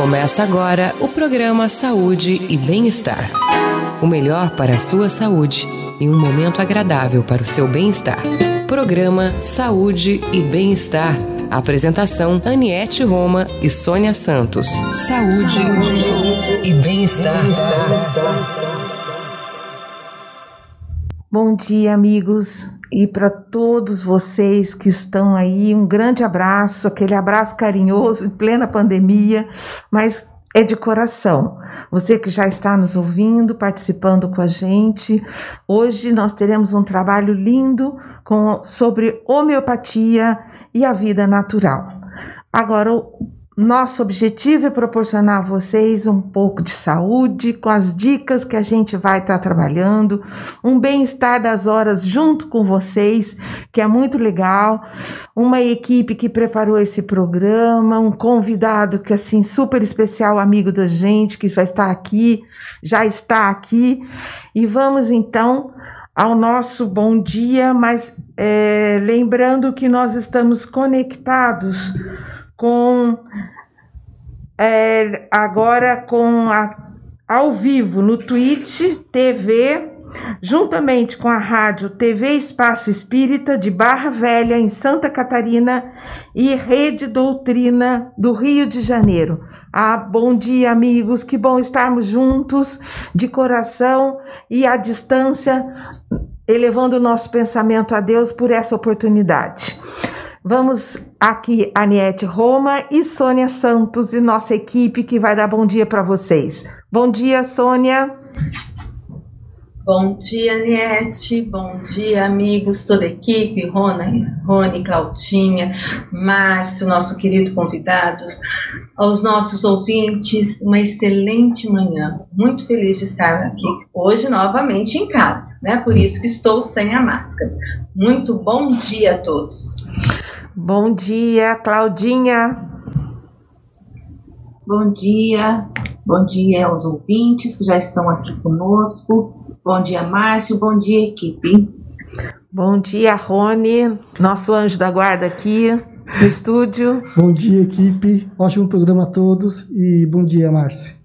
Começa agora o programa Saúde e Bem-Estar. O melhor para a sua saúde e um momento agradável para o seu bem-estar. Programa Saúde e Bem-Estar. Apresentação Aniete Roma e Sônia Santos. Saúde e Bem-Estar. Bom dia, amigos, e para todos vocês que estão aí, um grande abraço, aquele abraço carinhoso em plena pandemia, mas é de coração. Você que já está nos ouvindo, participando com a gente, hoje nós teremos um trabalho lindo com, sobre homeopatia e a vida natural. Agora, o nosso objetivo é proporcionar a vocês um pouco de saúde com as dicas que a gente vai estar tá trabalhando, um bem-estar das horas junto com vocês, que é muito legal. Uma equipe que preparou esse programa, um convidado que assim super especial, amigo da gente, que vai estar aqui, já está aqui. E vamos então ao nosso bom dia, mas é, lembrando que nós estamos conectados com é, agora com a, ao vivo no Twitch TV, juntamente com a rádio TV Espaço Espírita de Barra Velha, em Santa Catarina, e Rede Doutrina do Rio de Janeiro. Ah, bom dia, amigos. Que bom estarmos juntos, de coração e à distância, elevando o nosso pensamento a Deus por essa oportunidade. Vamos aqui, Aniette Roma e Sônia Santos e nossa equipe que vai dar bom dia para vocês. Bom dia, Sônia. Bom dia, Aniette. Bom dia, amigos, toda a equipe, Rona, Rony, Claudinha, Márcio, nosso querido convidado, aos nossos ouvintes, uma excelente manhã. Muito feliz de estar aqui hoje novamente em casa, né? Por isso que estou sem a máscara. Muito bom dia a todos. Bom dia, Claudinha. Bom dia, bom dia aos ouvintes que já estão aqui conosco. Bom dia, Márcio. Bom dia, equipe. Bom dia, Rony, nosso anjo da guarda aqui no estúdio. Bom dia, equipe. Ótimo programa a todos e bom dia, Márcio.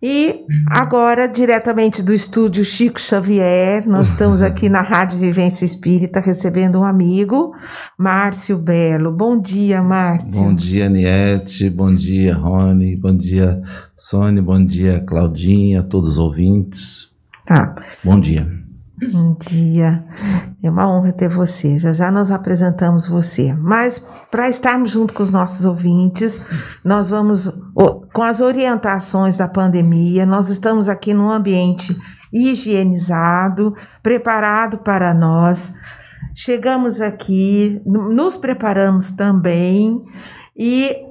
E agora, diretamente do estúdio Chico Xavier, nós estamos aqui na Rádio Vivência Espírita recebendo um amigo, Márcio Belo. Bom dia, Márcio. Bom dia, Aniette. Bom dia, Rony. Bom dia, Sônia. Bom dia, Claudinha, todos os ouvintes. Tá. Bom dia. Bom dia. É uma honra ter você. Já já nós apresentamos você. Mas para estarmos junto com os nossos ouvintes, nós vamos com as orientações da pandemia, nós estamos aqui num ambiente higienizado, preparado para nós. Chegamos aqui, nos preparamos também e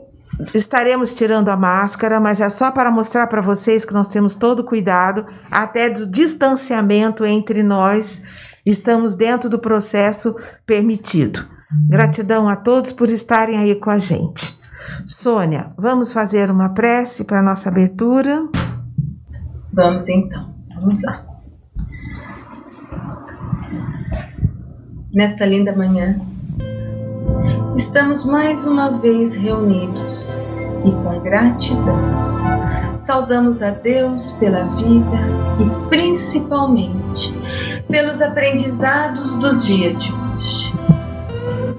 estaremos tirando a máscara, mas é só para mostrar para vocês que nós temos todo cuidado, até do distanciamento entre nós, estamos dentro do processo permitido. Gratidão a todos por estarem aí com a gente. Sônia, vamos fazer uma prece para nossa abertura? Vamos então, vamos lá. Nesta linda manhã, estamos mais uma vez reunidos e com gratidão saudamos a Deus pela vida e principalmente pelos aprendizados do dia de hoje.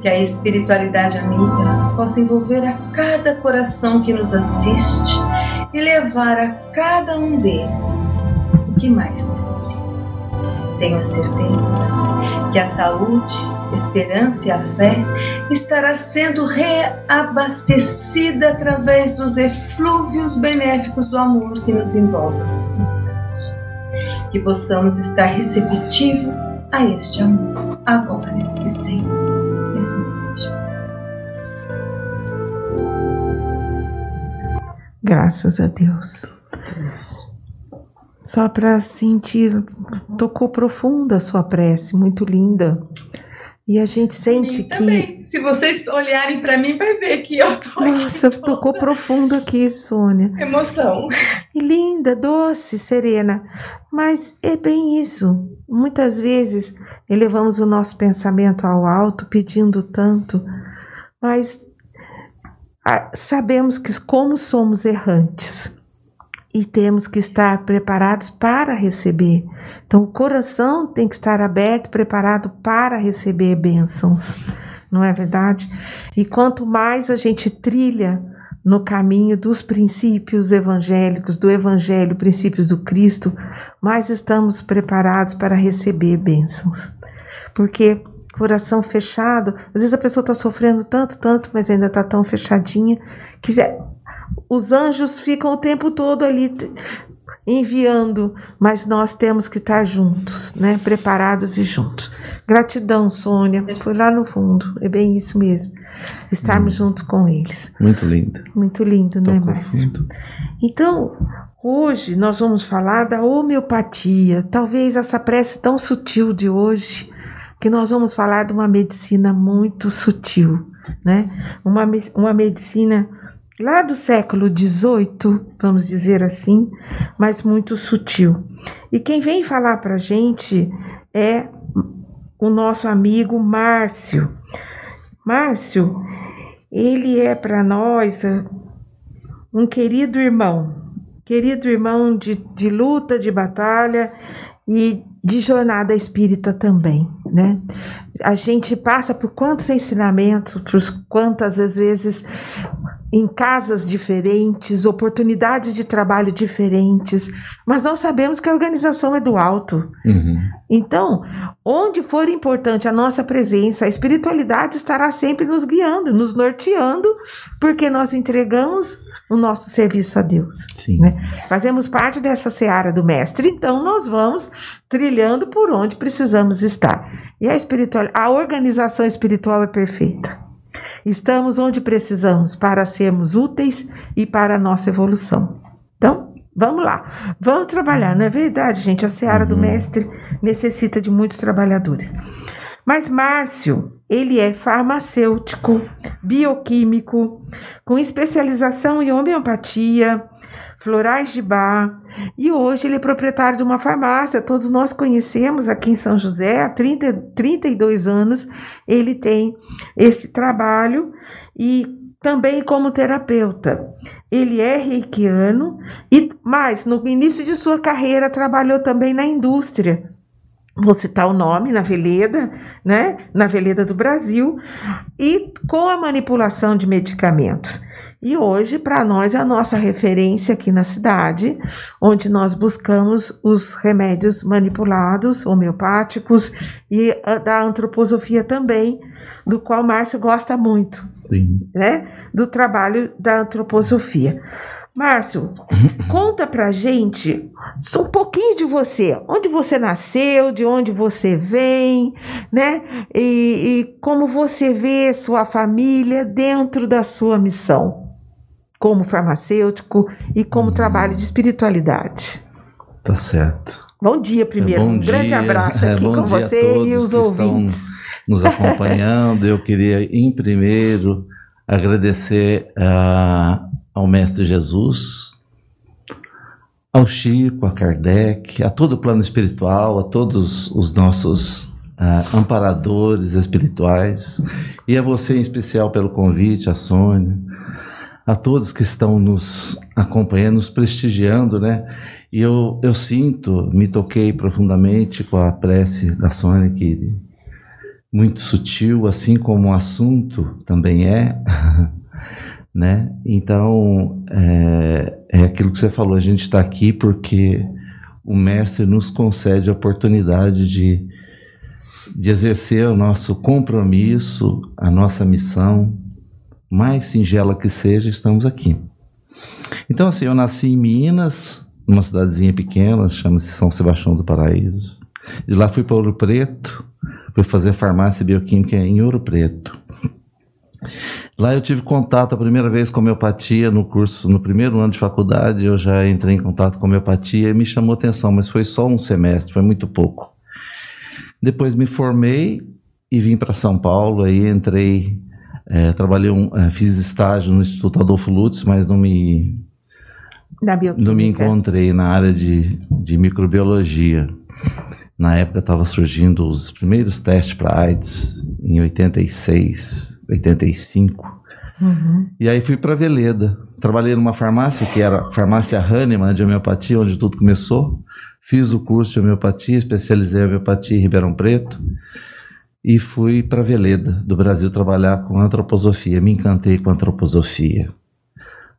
Que a espiritualidade amiga possa envolver a cada coração que nos assiste e levar a cada um deles o que mais necessita. Tenho a certeza que a saúde esperança e a fé estará sendo reabastecida através dos eflúvios benéficos do amor que nos envolve nesse instante. Que possamos estar receptivos a este amor, agora e sempre. Assim seja. Graças a Deus. Só para sentir, tocou profunda a sua prece, muito linda. E a gente sente que. Também. Se vocês olharem para mim, vai ver que eu tô. Nossa, tocou profundo aqui, Sônia. Emoção. E linda, doce, serena. Mas é bem isso. Muitas vezes elevamos o nosso pensamento ao alto, pedindo tanto, mas ah, sabemos que como somos errantes e temos que estar preparados para receber. Então, o coração tem que estar aberto, preparado para receber bênçãos, não é verdade? E quanto mais a gente trilha no caminho dos princípios evangélicos, do Evangelho, princípios do Cristo, mais estamos preparados para receber bênçãos. Porque coração fechado, às vezes a pessoa está sofrendo tanto, tanto, mas ainda está tão fechadinha que é, os anjos ficam o tempo todo ali enviando, mas nós temos que estar juntos, né? Preparados e juntos. Gratidão, Sônia, foi lá no fundo, é bem isso mesmo. Estarmos hum. juntos com eles. Muito lindo. Muito lindo, né, Márcio? Então, hoje nós vamos falar da homeopatia. Talvez essa prece tão sutil de hoje, que nós vamos falar de uma medicina muito sutil, né? Uma, uma medicina lá do século XVIII, vamos dizer assim, mas muito sutil. E quem vem falar para a gente é o nosso amigo Márcio. Márcio, ele é para nós um querido irmão, querido irmão de, de luta, de batalha e de jornada espírita também, né? A gente passa por quantos ensinamentos, por quantas vezes em casas diferentes, oportunidades de trabalho diferentes, mas nós sabemos que a organização é do alto. Uhum. Então, onde for importante a nossa presença, a espiritualidade estará sempre nos guiando, nos norteando, porque nós entregamos o nosso serviço a Deus. Né? Fazemos parte dessa seara do Mestre, então nós vamos trilhando por onde precisamos estar. E a espiritual, a organização espiritual é perfeita. Estamos onde precisamos para sermos úteis e para a nossa evolução. Então, vamos lá. Vamos trabalhar, não é verdade, gente? A seara do uhum. mestre necessita de muitos trabalhadores. Mas Márcio, ele é farmacêutico, bioquímico, com especialização em homeopatia, florais de bar, e hoje ele é proprietário de uma farmácia, todos nós conhecemos aqui em São José, há 30, 32 anos ele tem esse trabalho e também como terapeuta. Ele é reikiano e mais no início de sua carreira trabalhou também na indústria. Vou citar o nome na Veleda, né? Na Veleda do Brasil, e com a manipulação de medicamentos. E hoje, para nós, é a nossa referência aqui na cidade, onde nós buscamos os remédios manipulados, homeopáticos e da antroposofia também, do qual Márcio gosta muito, Sim. né? Do trabalho da antroposofia. Márcio, conta pra gente um pouquinho de você, onde você nasceu, de onde você vem, né? E, e como você vê sua família dentro da sua missão como farmacêutico e como hum. trabalho de espiritualidade. Tá certo. Bom dia primeiro, é, bom um dia, grande abraço aqui é, com você e os ouvintes. nos acompanhando. Eu queria, em primeiro, agradecer uh, ao Mestre Jesus, ao Chico, a Kardec, a todo o plano espiritual, a todos os nossos uh, amparadores espirituais, e a você em especial pelo convite, a Sônia, a todos que estão nos acompanhando, nos prestigiando, né? E eu, eu sinto, me toquei profundamente com a prece da Sônia, que muito sutil, assim como o assunto também é, né? Então, é, é aquilo que você falou, a gente está aqui porque o Mestre nos concede a oportunidade de, de exercer o nosso compromisso, a nossa missão, mais singela que seja, estamos aqui. Então, assim, eu nasci em Minas, numa cidadezinha pequena, chama-se São Sebastião do Paraíso. De lá fui para Ouro Preto, fui fazer farmácia bioquímica em Ouro Preto. Lá eu tive contato a primeira vez com homeopatia no curso, no primeiro ano de faculdade, eu já entrei em contato com homeopatia e me chamou atenção, mas foi só um semestre, foi muito pouco. Depois me formei e vim para São Paulo, aí entrei é, trabalhei um, é, fiz estágio no Instituto Adolfo Lutz, mas não me não me encontrei na área de, de microbiologia. Na época estava surgindo os primeiros testes para AIDS em 86, 85. Uhum. E aí fui para Veleda. Trabalhei numa farmácia, que era a farmácia Hahnemann de homeopatia, onde tudo começou. Fiz o curso de homeopatia, especializei em homeopatia em Ribeirão Preto. E fui para Veleda, do Brasil, trabalhar com antroposofia. Me encantei com antroposofia.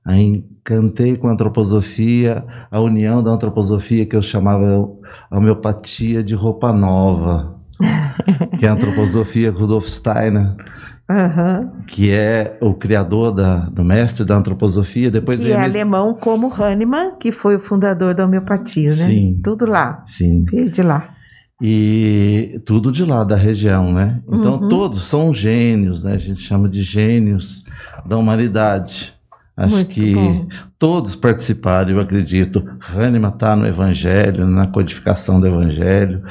Encantei com a antroposofia, a união da antroposofia que eu chamava a homeopatia de roupa nova, que é a antroposofia Rudolf Steiner, Aham. que é o criador da, do mestre da antroposofia. Depois Que é alemão como Hahnemann, que foi o fundador da homeopatia, né? Sim. Tudo lá, Sim. veio de lá. E tudo de lá da região, né? Então Uhum. todos são gênios, né? A gente chama de gênios da humanidade. Acho Muito que bom. todos participaram, eu acredito. Hahnemann está no Evangelho, na codificação do Evangelho,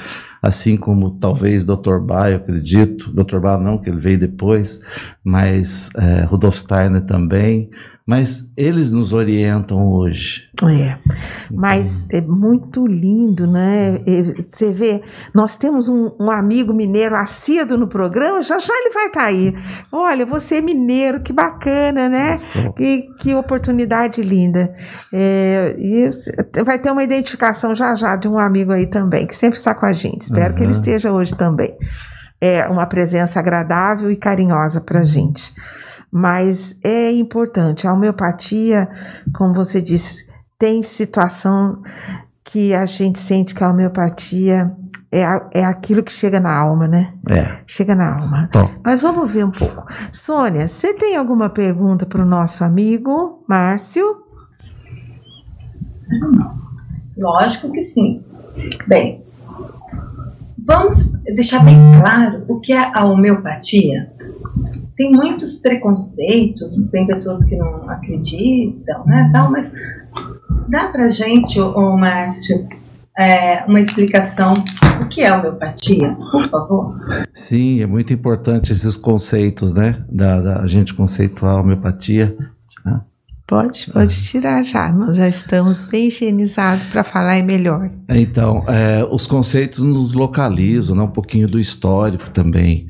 assim como talvez Dr. Bach, eu acredito. Dr. Bach não, que ele veio depois, mas eh, Rudolf Steiner também. Mas eles nos orientam hoje. É. Mas é muito lindo, né? Você vê, nós temos um, um amigo mineiro assíduo no programa, já já ele vai estar aí. Olha, você é mineiro, que bacana, né? Que, que oportunidade linda. É, e vai ter uma identificação já já de um amigo aí também, que sempre está com a gente. Espero que ele esteja hoje também. É uma presença agradável e carinhosa para a gente. Mas é importante. A homeopatia, como você disse, tem situação que a gente sente que a homeopatia é, é aquilo que chega na alma, né? É, Chega na alma. top. Mas vamos ver um pouco. Sônia, você tem alguma pergunta para o nosso amigo Márcio? Lógico que sim. Bem, vamos deixar bem claro o que é a homeopatia. Tem muitos preconceitos, tem pessoas que não acreditam, né, tal, mas dá pra gente, ô, ô Márcio, é, uma explicação o que é homeopatia, por favor? Sim, é muito importante esses conceitos, né? Da, da gente conceituar a homeopatia. Pode, pode tirar já. Nós já estamos bem higienizados para falar é melhor. Então, é, os conceitos nos localizam, né? um pouquinho do histórico também.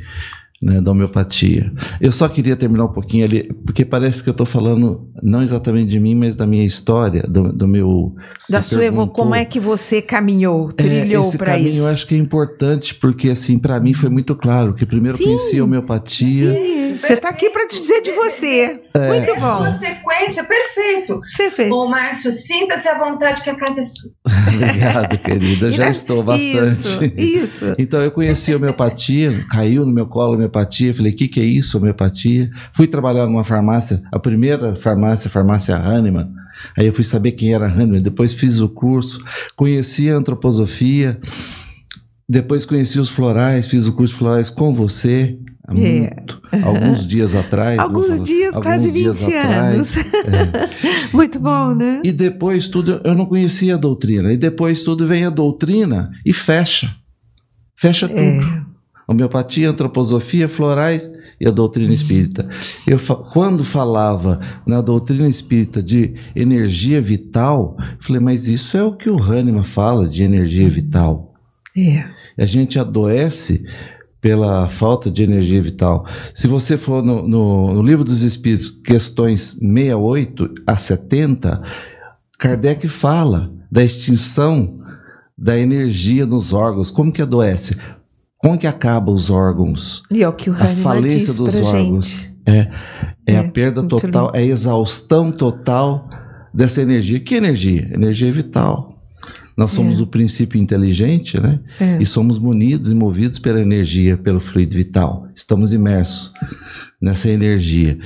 Né, da homeopatia. Eu só queria terminar um pouquinho ali, porque parece que eu estou falando não exatamente de mim, mas da minha história, do, do meu. Da você sua perguntou. como é que você caminhou, É, trilhou esse para caminho isso? eu acho que é importante, porque assim, para mim foi muito claro que primeiro eu Sim. conheci a homeopatia. Sim, você está aqui para dizer de você. É. Muito É bom. Sequência, perfeito. Fez. Ô Márcio, sinta-se à vontade que a casa é sua. Obrigado, querida. Já estou bastante. Isso, isso. Então eu conheci a homeopatia, caiu no meu colo a homeopatia, falei, o que, que é isso, homeopatia? Fui trabalhar numa farmácia, a primeira farmácia, a farmácia Hahnemann, aí eu fui saber quem era Hahnemann, depois fiz o curso, conheci a antroposofia, depois conheci os florais, fiz o curso de florais com você, há É. muito, alguns dias atrás. Alguns dias, alguns quase 20 dias atrás. anos. Muito bom, né? E depois tudo, eu não conhecia a doutrina. E depois tudo vem a doutrina e fecha. Fecha tudo. É. Homeopatia, antroposofia, florais e a doutrina espírita. Eu, quando falava na doutrina espírita de energia vital, eu falei, mas isso é o que o Hahnemann fala de energia vital. É. A gente adoece pela falta de energia vital. Se você for no, no- no Livro dos Espíritos, questões 68 a 70, Kardec fala da extinção da energia nos órgãos. Como que adoece? Como que acaba os órgãos? E é o que o A falência dos órgãos. É, é, É, a perda total, lindo. é a exaustão total dessa energia. Que energia? Energia vital. Nós somos É. o princípio inteligente, né? É. E somos munidos e movidos pela energia, pelo fluido vital. Estamos imersos nessa energia.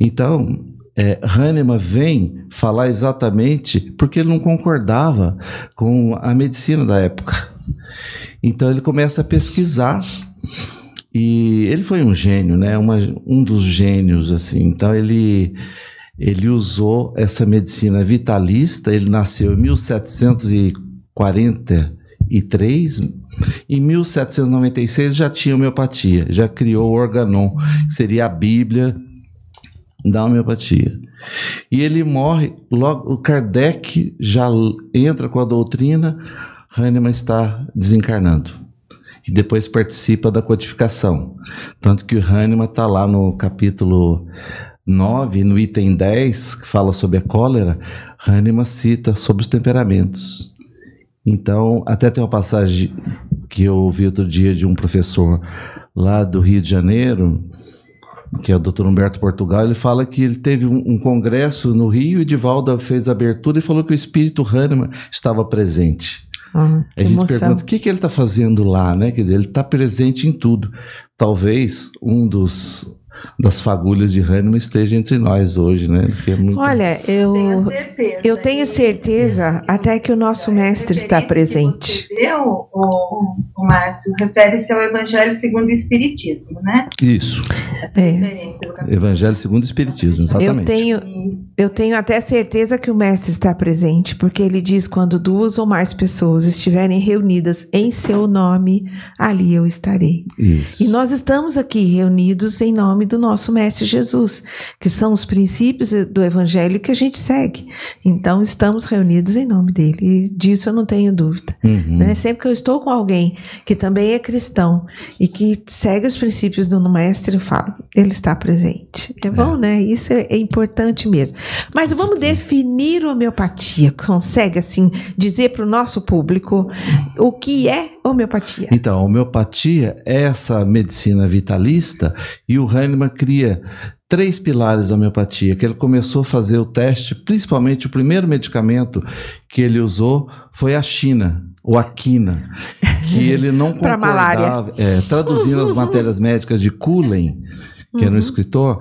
Então, é, Hahnemann vem falar exatamente porque ele não concordava com a medicina da época. Então ele começa a pesquisar e ele foi um gênio, né? Uma- um dos gênios assim. Então ele ele usou essa medicina vitalista. Ele nasceu em 1743. Em 1796 já tinha homeopatia, já criou o Organon, que seria a Bíblia da homeopatia. E ele morre, logo o Kardec já entra com a doutrina, Hahnemann está desencarnando. E depois participa da codificação. Tanto que o Hahnemann está lá no capítulo 9, no item 10, que fala sobre a cólera, Hahnemann cita sobre os temperamentos. Então, até tem uma passagem que eu ouvi outro dia de um professor lá do Rio de Janeiro, que é o Dr. Humberto Portugal, ele fala que ele teve um, um congresso no Rio e Divalda fez a abertura e falou que o espírito Hahnemann estava presente. Ah, A gente pergunta o que, que ele está fazendo lá, né? Quer dizer, ele está presente em tudo. Talvez um dos das fagulhas de Hahnemann esteja entre nós hoje, né? Que é muito... Olha, eu, Tenho certeza. eu tenho certeza até que o nosso mestre está que presente. você deu, o, o Márcio, refere-se ao Evangelho segundo o Espiritismo, né? Isso. Essa É. referência do capítulo. Evangelho segundo o Espiritismo, Eu exatamente. tenho, Isso. Eu tenho até certeza que o mestre está presente, porque ele diz: quando duas ou mais pessoas estiverem reunidas em seu nome, ali eu estarei. Isso. E nós estamos aqui reunidos em nome do nosso Mestre Jesus, que são os princípios do Evangelho que a gente segue. Então, estamos reunidos em nome dele, e disso eu não tenho dúvida. Uhum. né? Sempre que eu estou com alguém que também é cristão e que segue os princípios do Mestre, eu falo, ele está presente. É bom, né? Isso é, é importante mesmo. Mas vamos definir homeopatia. Consegue, assim, dizer para o nosso público o que é homeopatia? Então, a homeopatia é essa medicina vitalista e o Hahnemann cria três pilares da homeopatia, que ele começou a fazer o teste, principalmente o primeiro medicamento que ele usou foi a China, ou a quina, que ele não concordava, é, traduzindo as matérias médicas de Cullen, que era um Uhum. escritor,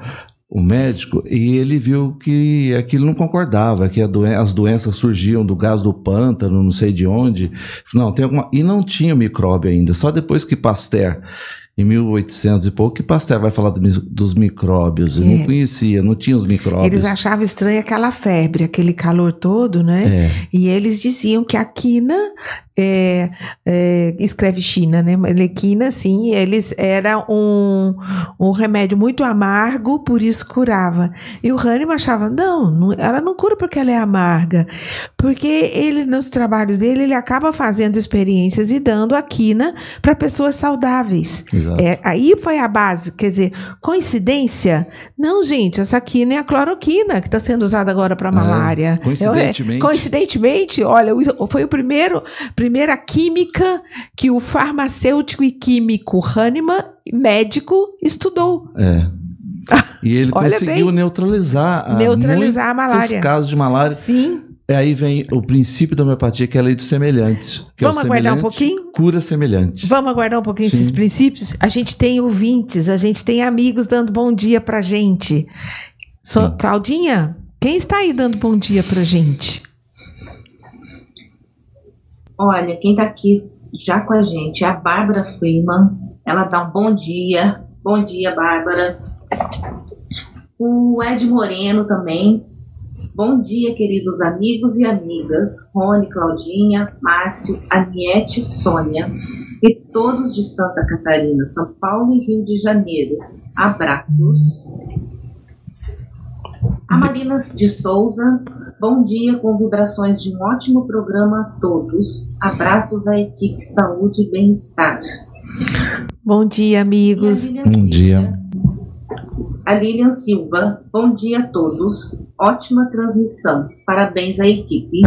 o médico, e ele viu que aquilo não concordava, que doen- as doenças surgiam do gás do pântano, não sei de onde. Não, tem alguma. E não tinha micróbio ainda, só depois que Pasteur, em 1800 e pouco, que Pasteur vai falar do dos micróbios. Ele É. não conhecia, não tinha os micróbios. Eles achavam estranha aquela febre, aquele calor todo, né? É, E eles diziam que a quina, é, é, escreve China, né? Mas é quina, sim, eles era um, um remédio muito amargo, por isso curava. E o Hahnemann achava, não, não, ela não cura porque ela é amarga. Porque ele, nos trabalhos dele, ele acaba fazendo experiências e dando a quina para pessoas saudáveis. exato. É, aí foi a base, quer dizer, coincidência? Não, gente, essa quina é a cloroquina que está sendo usada agora para malária. coincidentemente. É, coincidentemente, olha, foi o primeiro, primeira química que o farmacêutico e químico Hahnemann, médico, estudou. É. E ele conseguiu bem. neutralizar, a Neutralizar a malária. casos de malária. Sim. E aí vem o princípio da homeopatia, que é a lei dos semelhantes. Que Vamos é o aguardar um semelhante pouquinho? Cura semelhante. Vamos aguardar um pouquinho Sim. esses princípios? A gente tem ouvintes, a gente tem amigos dando bom dia pra gente. So, Sim. Claudinha, quem está aí dando bom dia pra gente? Olha, quem tá aqui já com a gente é a Bárbara Freeman. Ela dá um bom dia. Bom dia, Bárbara. O Ed Moreno também. Bom dia, queridos amigos e amigas. Rony, Claudinha, Márcio, Aniette, Sônia e todos de Santa Catarina, São Paulo e Rio de Janeiro. Abraços. A Marina de Souza, bom dia com vibrações de um ótimo programa a todos. Abraços à equipe Saúde e Bem-Estar. Bom dia, a amigos. Bom dia. A Lilian Silva, bom dia a todos. Ótima transmissão. Parabéns à equipe.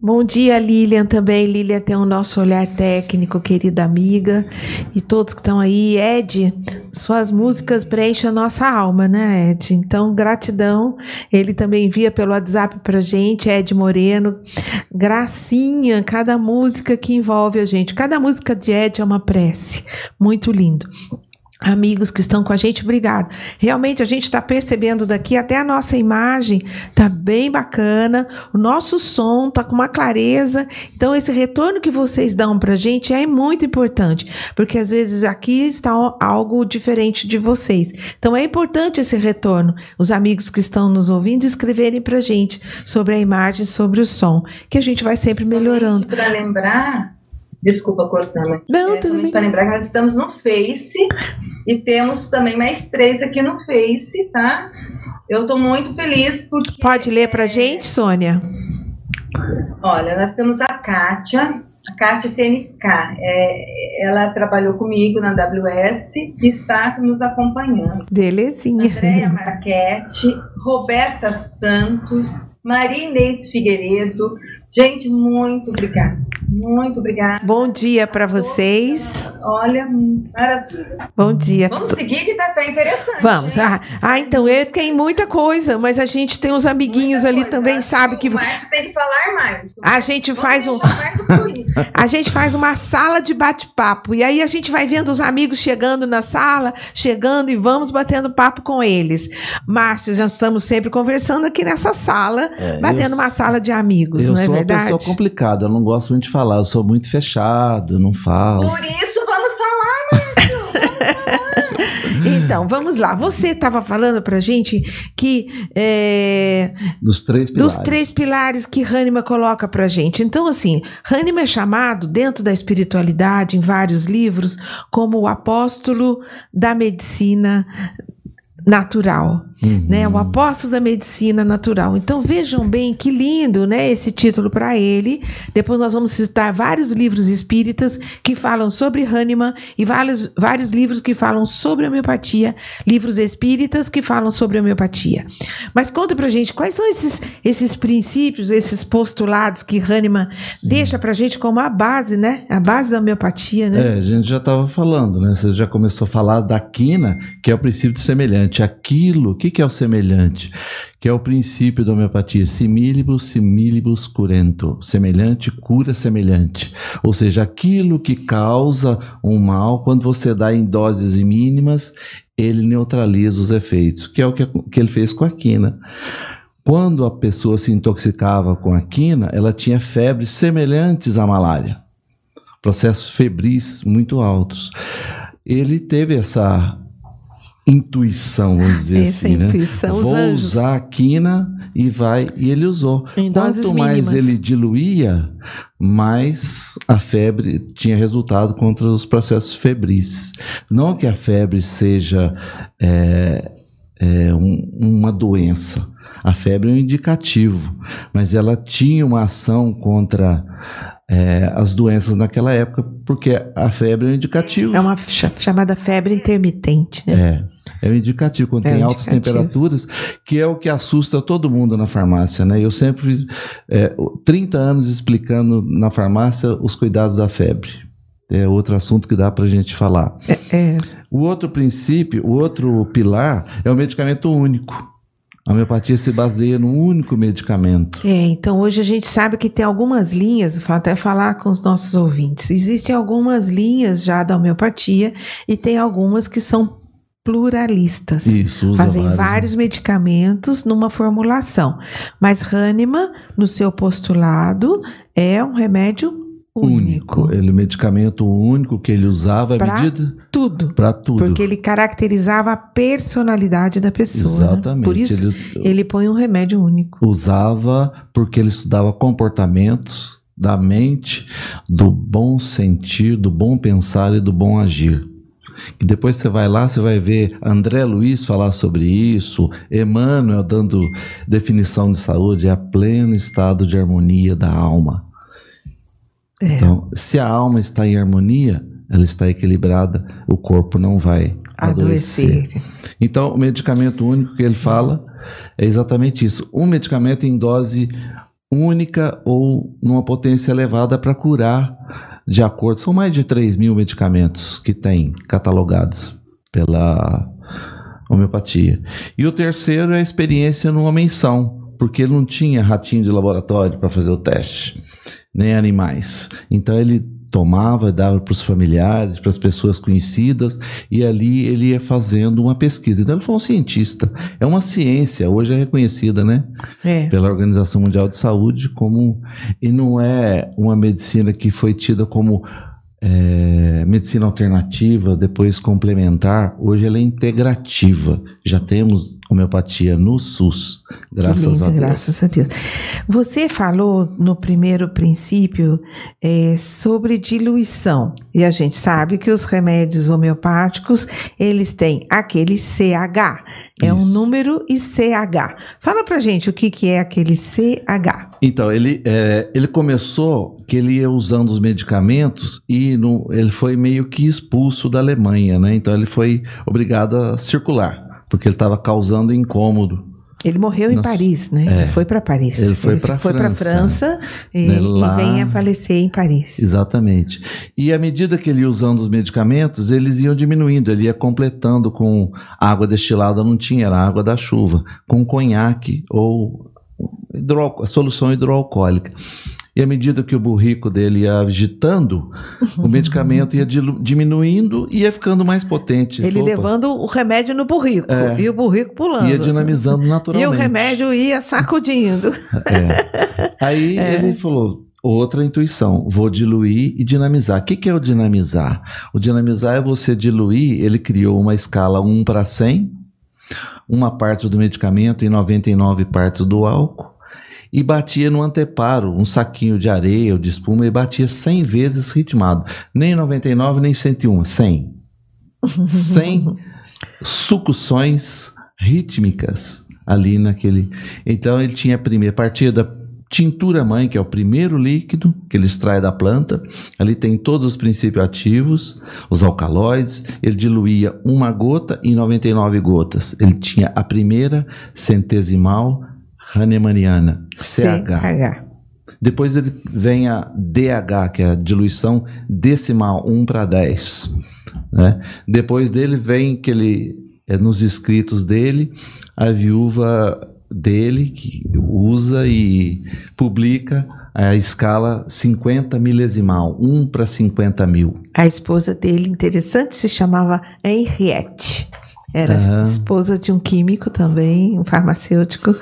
Bom dia, Lilian também. Lilian tem o nosso olhar técnico, querida amiga. E todos que estão aí. Ed, suas músicas preenchem a nossa alma, né, Ed? Então, gratidão. Ele também envia pelo WhatsApp pra gente, Ed Moreno. Gracinha, cada música que envolve a gente. Cada música de Ed é uma prece. Muito lindo. Amigos que estão com a gente, obrigado. Realmente a gente está percebendo daqui até a nossa imagem tá bem bacana, o nosso som tá com uma clareza. Então esse retorno que vocês dão pra gente é muito importante, porque às vezes aqui está algo diferente de vocês. Então é importante esse retorno. Os amigos que estão nos ouvindo escreverem pra gente sobre a imagem, sobre o som, que a gente vai sempre melhorando. Para lembrar, desculpa cortando aqui, Não, é, tudo para lembrar que nós estamos no Face e temos também mais três aqui no Face, tá? Eu estou muito feliz porque. Pode ler pra gente, Sônia? Olha, nós temos a Kátia, a Kátia TNK. É, ela trabalhou comigo na WS e está nos acompanhando. Belezinha. Andréia Marchetti, Roberta Santos, Maria Inês Figueiredo. Gente, muito obrigada. Muito obrigada. Bom dia para vocês. Olha, maravilha. Bom dia. Vamos seguir que tá, tá interessante. Vamos. Ah, ah, então é, tem muita coisa, mas a gente tem uns amiguinhos Muita ali coisa. também, Acho sabe que O Márcio tem que falar mais. a gente faz um Vamos Márcio fluir. a gente faz uma sala de bate-papo e aí a gente vai vendo os amigos chegando na sala, chegando e vamos batendo papo com eles. Márcio, já estamos sempre conversando aqui nessa sala, É, batendo eu- uma sala de amigos, Eu não é sou uma verdade? pessoa complicada, eu não gosto muito de falar, eu sou muito fechado, eu não falo. Por isso, vamos falar, Então, vamos lá. Você estava falando pra gente que é, Dos três pilares. dos três pilares que Hahnemann coloca pra gente. Então, assim, Hahnemann é chamado, dentro da espiritualidade, em vários livros, como o apóstolo da medicina natural, Uhum. né? O apóstolo da medicina natural. Então vejam bem que lindo, né, esse título para ele. Depois nós vamos citar vários livros espíritas que falam sobre Hahnemann e vários, vários livros que falam sobre homeopatia, livros espíritas que falam sobre homeopatia. Mas conta pra gente quais são esses, esses princípios, esses postulados que Hahnemann deixa pra gente como a base, né? A base da homeopatia, né? É, a gente já estava falando, né? Você já começou a falar da quina, que é o princípio semelhante. Aquilo, o que, que é o semelhante? Que é o princípio da homeopatia. Similibus, similibus curento. Semelhante cura semelhante. Ou seja, aquilo que causa um mal, quando você dá em doses mínimas, ele neutraliza os efeitos, que é o que, que ele fez com a quina. Quando a pessoa se intoxicava com a quina, ela tinha febres semelhantes à malária processos febris muito altos. Ele teve essa intuição, vamos dizer Essa assim, né? intuição, os Vou anjos. usar a quina e vai e ele usou. Em Quanto mais mínimas. ele diluía, mais a febre tinha resultado contra os processos febris. Não que a febre seja é, é, um- uma doença. A febre é um indicativo, mas ela tinha uma ação contra é, as doenças naquela época, porque a febre é um indicativo. É uma cha- chamada febre intermitente, né? É, é um indicativo, quando É tem um altas indicativo. temperaturas, que é o que assusta todo mundo na farmácia, né? Eu sempre fiz é, 30 anos explicando na farmácia os cuidados da febre. É outro assunto que dá pra gente falar. É. O outro princípio, o outro pilar é o medicamento único. A homeopatia se baseia num único medicamento. É, então hoje a gente sabe que tem algumas linhas, vou até falar com os nossos ouvintes. Existem algumas linhas já da homeopatia e tem algumas que são pluralistas. Isso, usa Fazem vários, né? vários medicamentos numa formulação. Mas Hahnemann, no seu postulado, é um remédio único. Ele, o medicamento único que ele usava à Pra medida Tudo. para tudo. Porque ele caracterizava a personalidade da pessoa. né? Exatamente. Por isso, ele, ele põe um remédio único. usava porque ele estudava comportamentos da mente, do bom sentir, do bom pensar e do bom agir. E depois você vai lá, você vai ver André Luiz falar sobre isso, Emmanuel dando definição de saúde, é a pleno estado de harmonia da alma. É. Então, se a alma está em harmonia, ela está equilibrada, o corpo não vai adoecer. Adoecer. Então, o medicamento único que ele fala é exatamente isso. Um medicamento em dose única ou numa potência elevada para curar de acordo. São mais de 3 mil medicamentos que tem catalogados pela homeopatia. E o terceiro é a experiência no homem-são, porque ele não tinha ratinho de laboratório para fazer o teste, nem animais. Então ele tomava, dava para os familiares, para as pessoas conhecidas, e ali ele ia fazendo uma pesquisa. Então ele foi um cientista. É uma ciência, hoje é reconhecida, né? É. pela Organização Mundial de Saúde como e não é uma medicina que foi tida como é, medicina alternativa, depois complementar. Hoje ela é integrativa. já temos homeopatia no SUS, graças lindo, a Deus. Graças a Deus. Você falou no primeiro princípio é, sobre diluição. E a gente sabe que os remédios homeopáticos, eles têm aquele CH. É um Isso. número e CH. Fala pra gente o que, que é aquele CH. Então, ele, é, ele começou que ele ia usando os medicamentos e no- ele foi meio que expulso da Alemanha, né? Então ele foi obrigado a circular, porque ele estava causando incômodo. Ele morreu em Nossa, Paris, né? é. Ele foi para Paris. Ele foi pra foi pra França. França e, Né, e lá- vem a falecer em Paris. Exatamente. E à medida que ele ia usando os medicamentos, eles iam diminuindo, ele ia completando com água destilada, não tinha, era água da chuva, com conhaque ou hidro, solução hidroalcoólica. E à medida que o burrico dele ia agitando, o medicamento ia diminuindo e ia ficando mais potente. Ele Opa, levando o remédio no burrico É. e o burrico pulando. ia dinamizando E naturalmente. o remédio ia sacudindo. É. Aí ele falou: outra intuição, vou diluir e dinamizar. O que, que é o dinamizar? O dinamizar é você diluir, ele criou uma escala 1 para 100, uma parte do medicamento e 99 partes do álcool, e batia no anteparo, um saquinho de areia ou de espuma, e batia 100 vezes ritmado. Nem 99, nem 101, 100. 100 sucções rítmicas ali naquele. Então ele tinha a primeira partida tintura mãe, que é o primeiro líquido que ele extrai da planta. Ali tem todos os princípios ativos, os alcaloides. Ele diluía uma gota em 99 gotas. Ele tinha a primeira centesimal hahnemanniana, CH. Depois ele vem a DH, que é a diluição decimal, 1 para 10. Né? Depois dele vem que ele, é nos escritos dele, a viúva dele que usa e publica a escala 50 milesimal, 1 para 50 mil. A esposa dele, interessante, se chamava Henriette. Era Aham. esposa de um químico também, um farmacêutico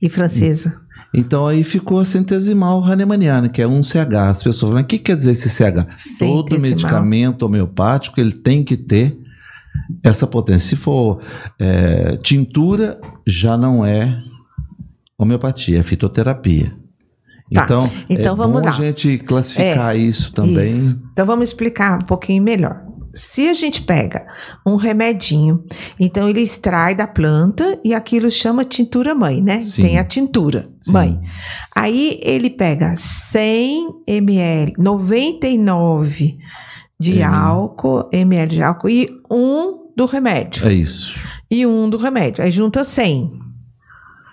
e francesa. Então aí ficou a centesimal hahnemanniana, que é um CH. As pessoas falam, o que quer dizer esse CH? Todo Centesimal. medicamento homeopático ele tem que ter essa potência. Se for é, tintura, já não é homeopatia, é fitoterapia. Tá, Então, então é vamos bom lá. a gente classificar isso também. Isso. Então vamos explicar um pouquinho melhor. Se a gente pega um remedinho, então ele extrai da planta e aquilo chama tintura mãe, né? Sim. Tem a tintura Sim. mãe. Aí ele pega 100 ml, 99 de M. álcool, ml de álcool e um do remédio. É isso. E um do remédio. Aí junta 100.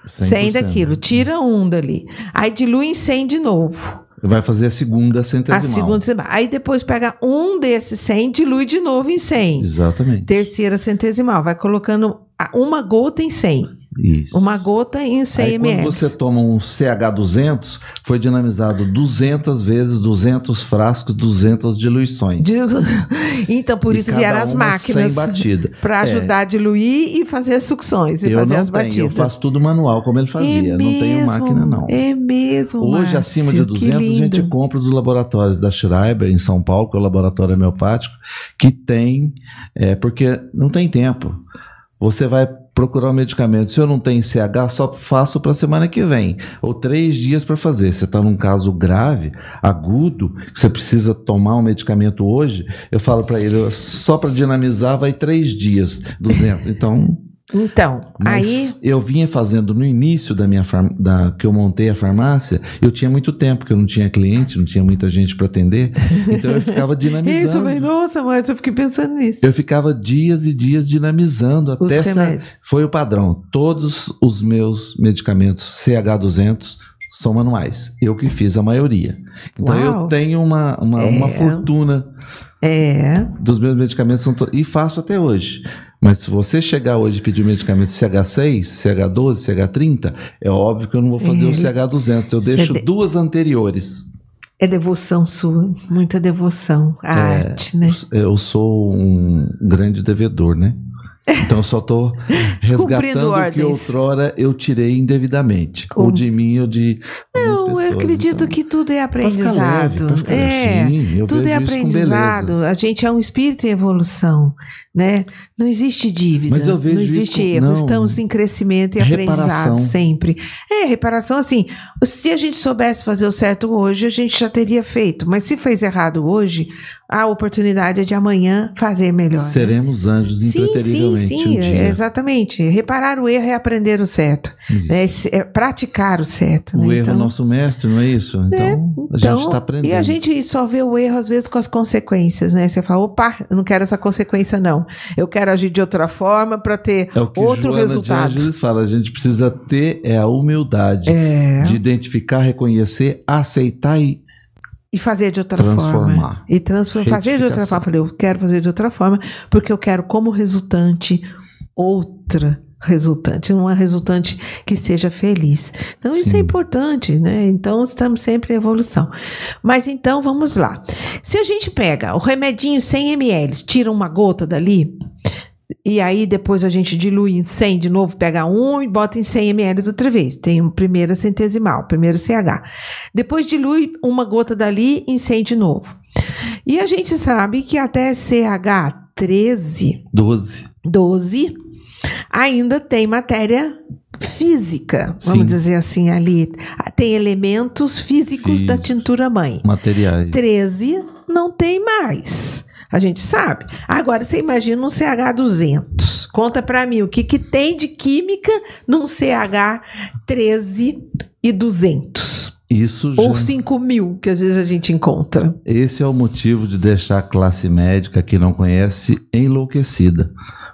100 100%. daquilo. Tira um dali. Aí dilui em 100 de novo. Vai fazer a segunda A centesimal. segunda centesimal. Aí depois pega um desses 100, dilui de novo em 100. Exatamente. Terceira centesimal. Vai colocando a- uma gota em 100. Isso. Uma gota em 100 Aí, ml. quando você toma um CH200, foi dinamizado 200 vezes 200 frascos, 200 diluições. Então, por E isso vieram as máquinas para ajudar a diluir e fazer as sucções e eu fazer as tenho, batidas. eu faço tudo manual, como ele fazia. É não tenho mesmo? máquina, não. É mesmo. Hoje, Márcio, acima de que 200, a gente compra dos laboratórios da Schreiber, em São Paulo, que é o laboratório homeopático, que tem, é, porque não tem tempo. Você vai procurar um medicamento. Se eu não tenho CH, só faço para semana que vem. Ou três dias para fazer. Você está num caso grave, agudo, que você precisa tomar um medicamento hoje, eu falo para ele, só para dinamizar vai três dias, 200. Então, Então, mas aí eu vinha fazendo no início da minha farm... da que eu montei a farmácia, eu tinha muito tempo que eu não tinha cliente, não tinha muita gente para atender, então eu ficava Isso, dinamizando. velho. Nossa, Márcio, eu fiquei pensando nisso. Eu ficava dias e dias dinamizando Os até essa... remédios. foi o padrão. Todos os meus medicamentos CH200 são manuais. Eu que fiz a maioria. Então Uau. eu tenho uma, uma, uma É. fortuna É. dos meus medicamentos são to- e faço até hoje. Mas se você chegar hoje e pedir um medicamento CH6, CH12, CH30, é óbvio que eu não vou fazer É, o CH200. Eu isso é deixo de- duas anteriores. É devoção sua, muita devoção à É, arte, né? Eu sou um grande devedor, né? Então eu só estou resgatando o que outrora eu tirei indevidamente. Como? Ou de mim ou de. Não, algumas eu pessoas, acredito então. que tudo é leve, aprendizado. pode ficar leve. é. Sim, Tudo é isso com aprendizado. A gente é um espírito em evolução, né? Não existe dívida. Mas eu vejo não isso existe com- erro. não. Estamos em crescimento e É aprendizado reparação. sempre. É, reparação assim. Se a gente soubesse fazer o certo hoje, a gente já teria feito. Mas se fez errado hoje, a oportunidade é de amanhã fazer melhor. né? Seremos anjos Sim, sim, impreterivelmente sim, um é, exatamente. Reparar o erro é aprender o certo, né? É praticar o certo. O né? erro é o nosso mestre, não é isso? Então, a gente está aprendendo. E a gente só vê o erro, às vezes, com as consequências, né? Você fala, opa, eu não quero essa consequência, não. Eu quero agir de outra forma para ter É o que outro Joana resultado. de fala, a gente precisa ter é a humildade É, de identificar, reconhecer, aceitar e e fazer de outra forma. transformar. E transformar, fazer de outra forma. Falei, eu quero fazer de outra forma, porque eu quero como resultante outra resultante, uma resultante que seja feliz. Então isso Sim. é importante, né? Então estamos sempre em evolução. Mas então vamos lá. Se a gente pega o remedinho 100 ml, tira uma gota dali, e aí depois a gente dilui em 100 de novo, pega um e bota em 100 ml outra vez. Tem um primeiro centesimal, primeiro CH. Depois dilui uma gota dali em 100 de novo. E a gente sabe que até CH 13, 12. 12, ainda tem matéria física, vamos Sim. dizer assim ali. Tem elementos físicos da Físico. tintura mãe. materiais. 13 não tem mais. A gente sabe. Agora você imagina um CH200. Conta pra mim o que, que tem de química num CH 13 e 200. Isso já, Ou 5 mil, que às vezes a gente encontra. esse é o motivo de deixar a classe médica que não conhece enlouquecida.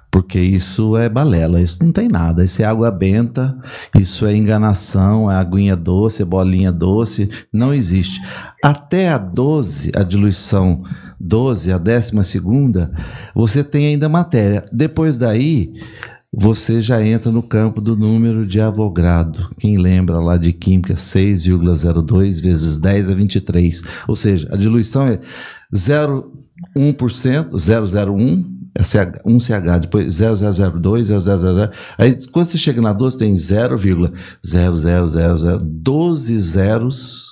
Porque isso é balela, isso não tem nada. Isso é água benta, isso é enganação, é aguinha doce, é bolinha doce. Não existe. Até a 12, a diluição 12, a décima segunda, você tem ainda matéria. Depois daí, você já entra no campo do número de Avogadro. Quem lembra lá de química, 6,02 vezes 10 a 23. Ou seja, a diluição é 0,1%, 001, é CH, 1 CH, depois 0002, 0000. Aí quando você chega na 12 tem 0,0000, 12 zeros,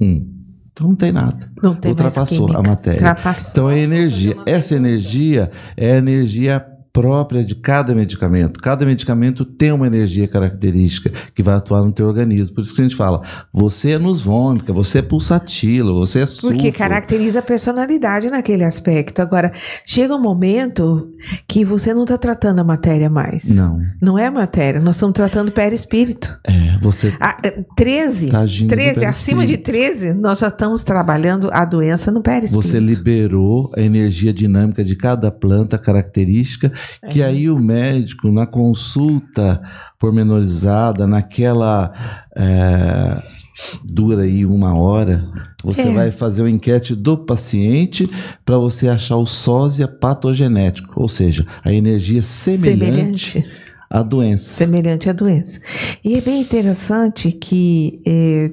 1. Então não tem nada. Não tem Ultrapassou a matéria. Ultrapassou. Então é energia. Essa energia é energia própria de cada medicamento. Cada medicamento tem uma energia característica que vai atuar no teu organismo. Por isso que a gente fala, você é nos vômica, você é pulsatilo, você é sulfo. Porque caracteriza a personalidade naquele aspecto. Agora, chega um momento que você não está tratando a matéria mais. Não, Não é matéria, nós estamos tratando perispírito. é, você Ah, eh, 13, tá agindo no 13, acima de perispírito. 13, nós já estamos trabalhando a doença no perispírito. Você liberou a energia dinâmica de cada planta característica, É. que aí o médico, na consulta pormenorizada, naquela. é, dura aí uma hora, você É. vai fazer uma enquete do paciente para você achar o sósia patogenético, ou seja, a energia semelhante, semelhante. à doença. semelhante à doença. E é bem interessante que, eh,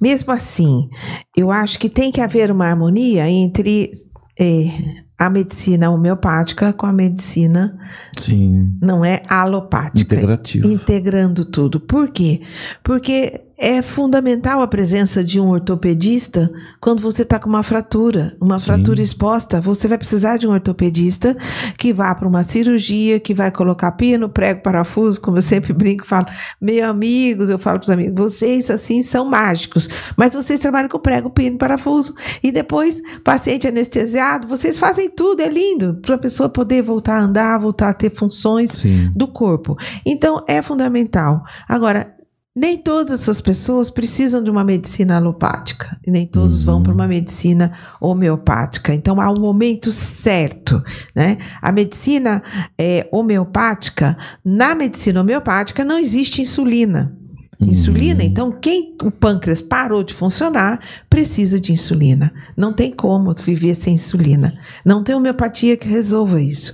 mesmo assim, eu acho que tem que haver uma harmonia entre eh, a medicina homeopática com a medicina Sim, não é alopática. integrativo. Integrando tudo. Por quê? Porque é fundamental a presença de um ortopedista quando você está com uma fratura, uma Sim. fratura exposta. Você vai precisar de um ortopedista que vá para uma cirurgia, que vai colocar pino, prego, parafuso, como eu sempre brinco, falo, meus amigos, eu falo para os amigos, vocês assim são mágicos, mas vocês trabalham com prego, pino, parafuso e depois paciente anestesiado, vocês fazem tudo, é lindo para a pessoa poder voltar a andar, voltar a ter funções Sim. do corpo. Então, é fundamental. Agora, nem todas essas pessoas precisam de uma medicina alopática, e nem todos Uhum. vão para uma medicina homeopática. Então, há um momento certo, né? A medicina é, homeopática, na medicina homeopática não existe insulina. Insulina, Uhum. então quem o pâncreas parou de funcionar precisa de insulina. Não tem como viver sem insulina. Não tem homeopatia que resolva isso.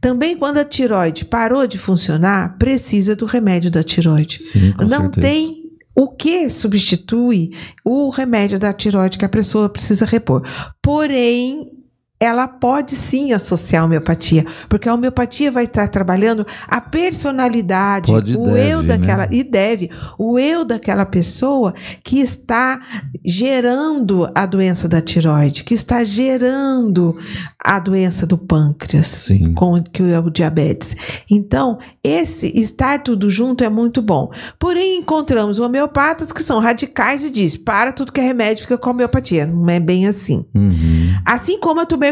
Também quando a tiroide parou de funcionar, precisa do remédio da tiroide. Sim, Não certeza. tem o que substitui o remédio da tiroide que a pessoa precisa repor. Porém, ela pode sim associar a homeopatia, porque a homeopatia vai estar trabalhando a personalidade, Pode o deve, eu né? daquela e deve, o eu daquela pessoa que está gerando a doença da tiroide, que está gerando a doença do pâncreas, Sim. com que é o diabetes. Então, esse estar tudo junto é muito bom. Porém, encontramos homeopatas que são radicais e diz: para tudo que é remédio, fica com homeopatia. Não é bem assim. Uhum. Assim como a tuberculose,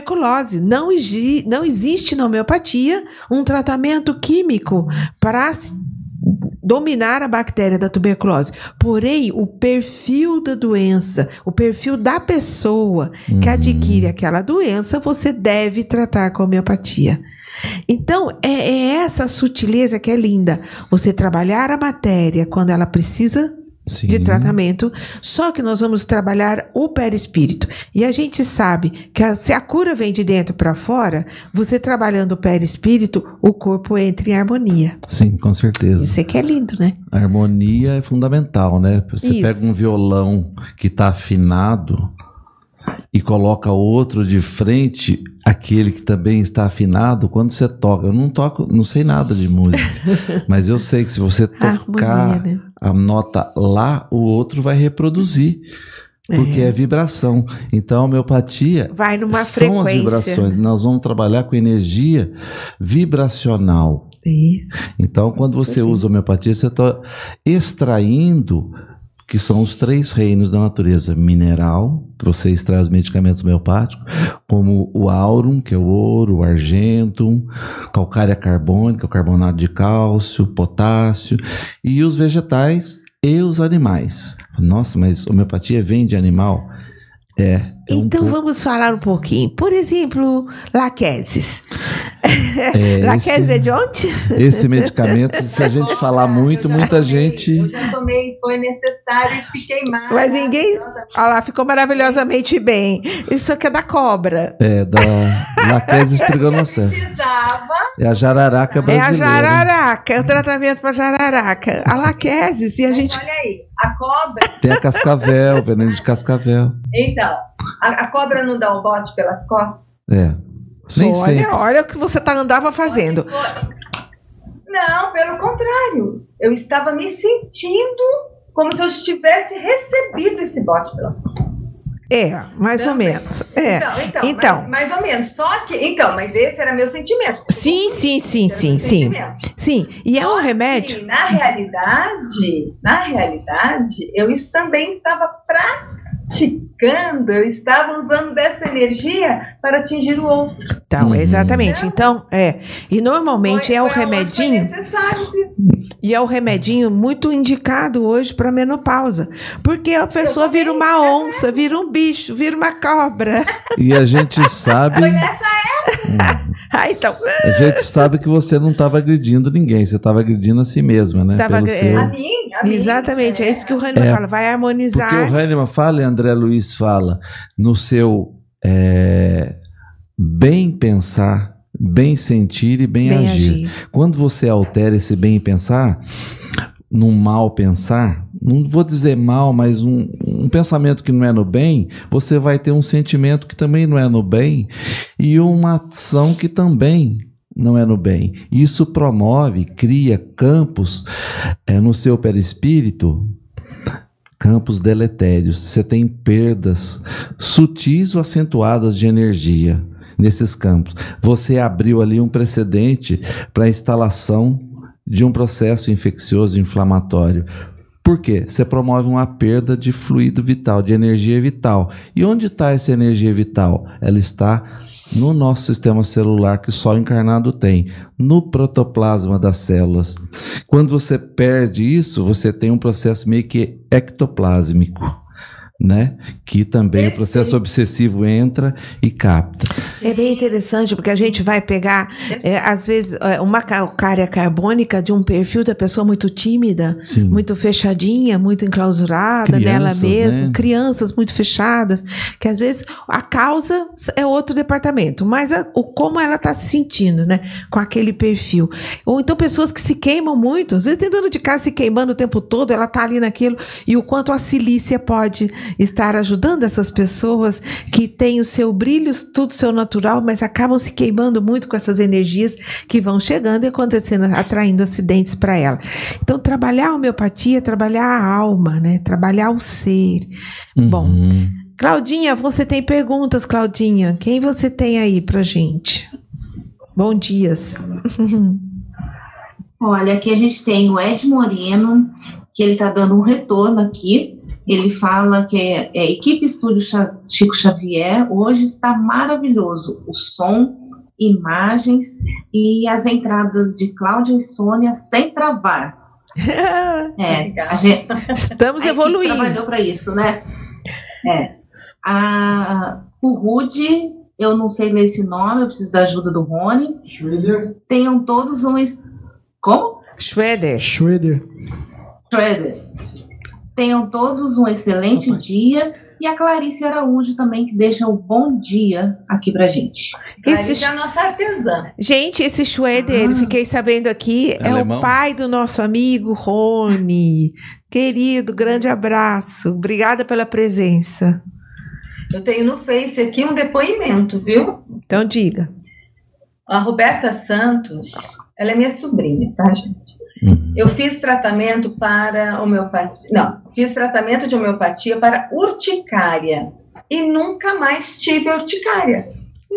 não, exi- não existe na homeopatia um tratamento químico para dominar a bactéria da tuberculose. Porém, o perfil da doença, o perfil da pessoa que Uhum. adquire aquela doença, você deve tratar com homeopatia. Então, é, é essa sutileza que é linda. Você trabalhar a matéria quando ela precisa Sim. de tratamento, só que nós vamos trabalhar o perispírito. E a gente sabe que a- se a cura vem de dentro para fora, você trabalhando o perispírito, o corpo entra em harmonia. Sim, com certeza. Isso é que é lindo, né? A harmonia é fundamental, né? Você Isso. pega um violão que está afinado e coloca outro de frente, aquele que também está afinado, quando você toca, eu não toco, não sei nada de música, mas eu sei que se você A tocar harmonia, né? A nota lá, o outro vai reproduzir, porque é, vibração. Então a homeopatia Vai numa são as frequência. vibrações. Nós vamos trabalhar com energia vibracional. Isso. Então, quando você usa homeopatia, você está extraindo, que são os três reinos da natureza: mineral, que você extrai os medicamentos homeopáticos, como o aurum, que é o ouro, o argentum, calcária carbônica, o carbonato de cálcio, potássio, e os vegetais e os animais. Nossa, mas homeopatia vem de animal? É. é um Então pouco- vamos falar um pouquinho. Por exemplo, laqueses. é, Laqueses esse- é de onde? Esse medicamento, se a gente falar muito, muita tomei, gente. Eu já tomei, foi necessário e fiquei mais. Mas ninguém- Olha lá, ficou maravilhosamente bem. Isso aqui é da cobra. É, da Laquesis trigonocefa. Precisava. É a jararaca É a brasileira. jararaca, é o tratamento para jararaca. A laqueses, e a gente. Olha aí, a cobra. Tem a cascavel, veneno de cascavel. Então, a, a cobra não dá um bote pelas costas? É. Nem olha, sempre. olha o que você tá, andava fazendo. Não, pelo contrário. Eu estava me sentindo como se eu tivesse recebido esse bote pelas costas. É, mais ou Também. menos. É. Então, então, Então. Mais, mais ou menos. Só que, então, mas esse era meu sentimento. Sim, sim, sim, sim, sim. Sim. E é um Só que, remédio. na realidade, na realidade, eu também estava praticando, eu estava usando dessa energia para atingir o outro. Então, Uhum. exatamente. Então, é. E normalmente Foi- é o foi aonde foi remedinho. E é o remedinho muito indicado hoje para menopausa. Porque a pessoa vira uma onça, vira um bicho, vira uma cobra. E a gente sabe, Foi nessa Ah, então. a gente sabe que você não estava agredindo ninguém, você estava agredindo a si mesma, né? Estava seu- a mim, a mim, Exatamente, é isso que o Hahnemann É. fala. Vai harmonizar. Porque o Hahnemann fala e André Luiz fala no seu é, bem pensar, bem sentir e bem, bem agir. agir. Quando você altera esse bem pensar, num mal pensar, não vou dizer mal, mas um pensamento que não é no bem, você vai ter um sentimento que também não é no bem e uma ação que também não é no bem. Isso promove, cria campos é, no seu perispírito, campos deletérios. Você tem perdas sutis ou acentuadas de energia nesses campos. Você abriu ali um precedente para a instalação de um processo infeccioso inflamatório. Por quê? Você promove uma perda de fluido vital, de energia vital. E onde está essa energia vital? Ela está no nosso sistema celular que só o encarnado tem, no protoplasma das células. Quando você perde isso, você tem um processo meio que ectoplásmico, né? Que também o processo obsessivo entra e capta. É bem interessante, porque a gente vai pegar, é, às vezes, é, uma calcária carbônica de um perfil da pessoa muito tímida, Sim. muito fechadinha, muito enclausurada nela Crianças, mesma, né? crianças muito fechadas, que às vezes a causa é outro departamento, mas a- o como ela está se sentindo, né, com aquele perfil. Ou então pessoas que se queimam muito, às vezes tem dona de casa se queimando o tempo todo, ela tá ali naquilo, e o quanto a silícia pode estar ajudando essas pessoas que têm o seu brilho, tudo seu natural, mas acabam se queimando muito com essas energias que vão chegando e acontecendo, atraindo acidentes para ela. Então, trabalhar a homeopatia é trabalhar a alma, né? Trabalhar o ser. Bom, Uhum. Claudinha, você tem perguntas, Claudinha? Quem você tem aí pra gente? Bom dias. Olha, aqui a gente tem o Ed Moreno, que ele está dando um retorno aqui. Ele fala que é, é, equipe Estúdio Chico Xavier hoje está maravilhoso. O som, imagens e as entradas de Cláudia e Sônia sem travar. É, a gente, Estamos evoluindo. trabalhou para isso, né? É. A, o Rude, eu não sei ler esse nome, eu preciso da ajuda do Rony. Schroeder. Tenham todos um. Como? Schroeder. Schroeder. Schroeder. Tenham todos um excelente dia. E a Clarice Araújo também, que deixa o bom dia aqui pra gente. Esse Esse é a nossa artesã. Gente, esse Schroeder, Ah. fiquei sabendo aqui, é, alemão? o pai do nosso amigo Rony. Querido, grande abraço. Obrigada pela presença. Eu tenho no Face aqui um depoimento, viu? Então diga. A Roberta Santos, ela é minha sobrinha, tá, gente? Uhum. Eu fiz tratamento para homeopatia. Não, fiz tratamento de homeopatia para urticária. E nunca mais tive urticária.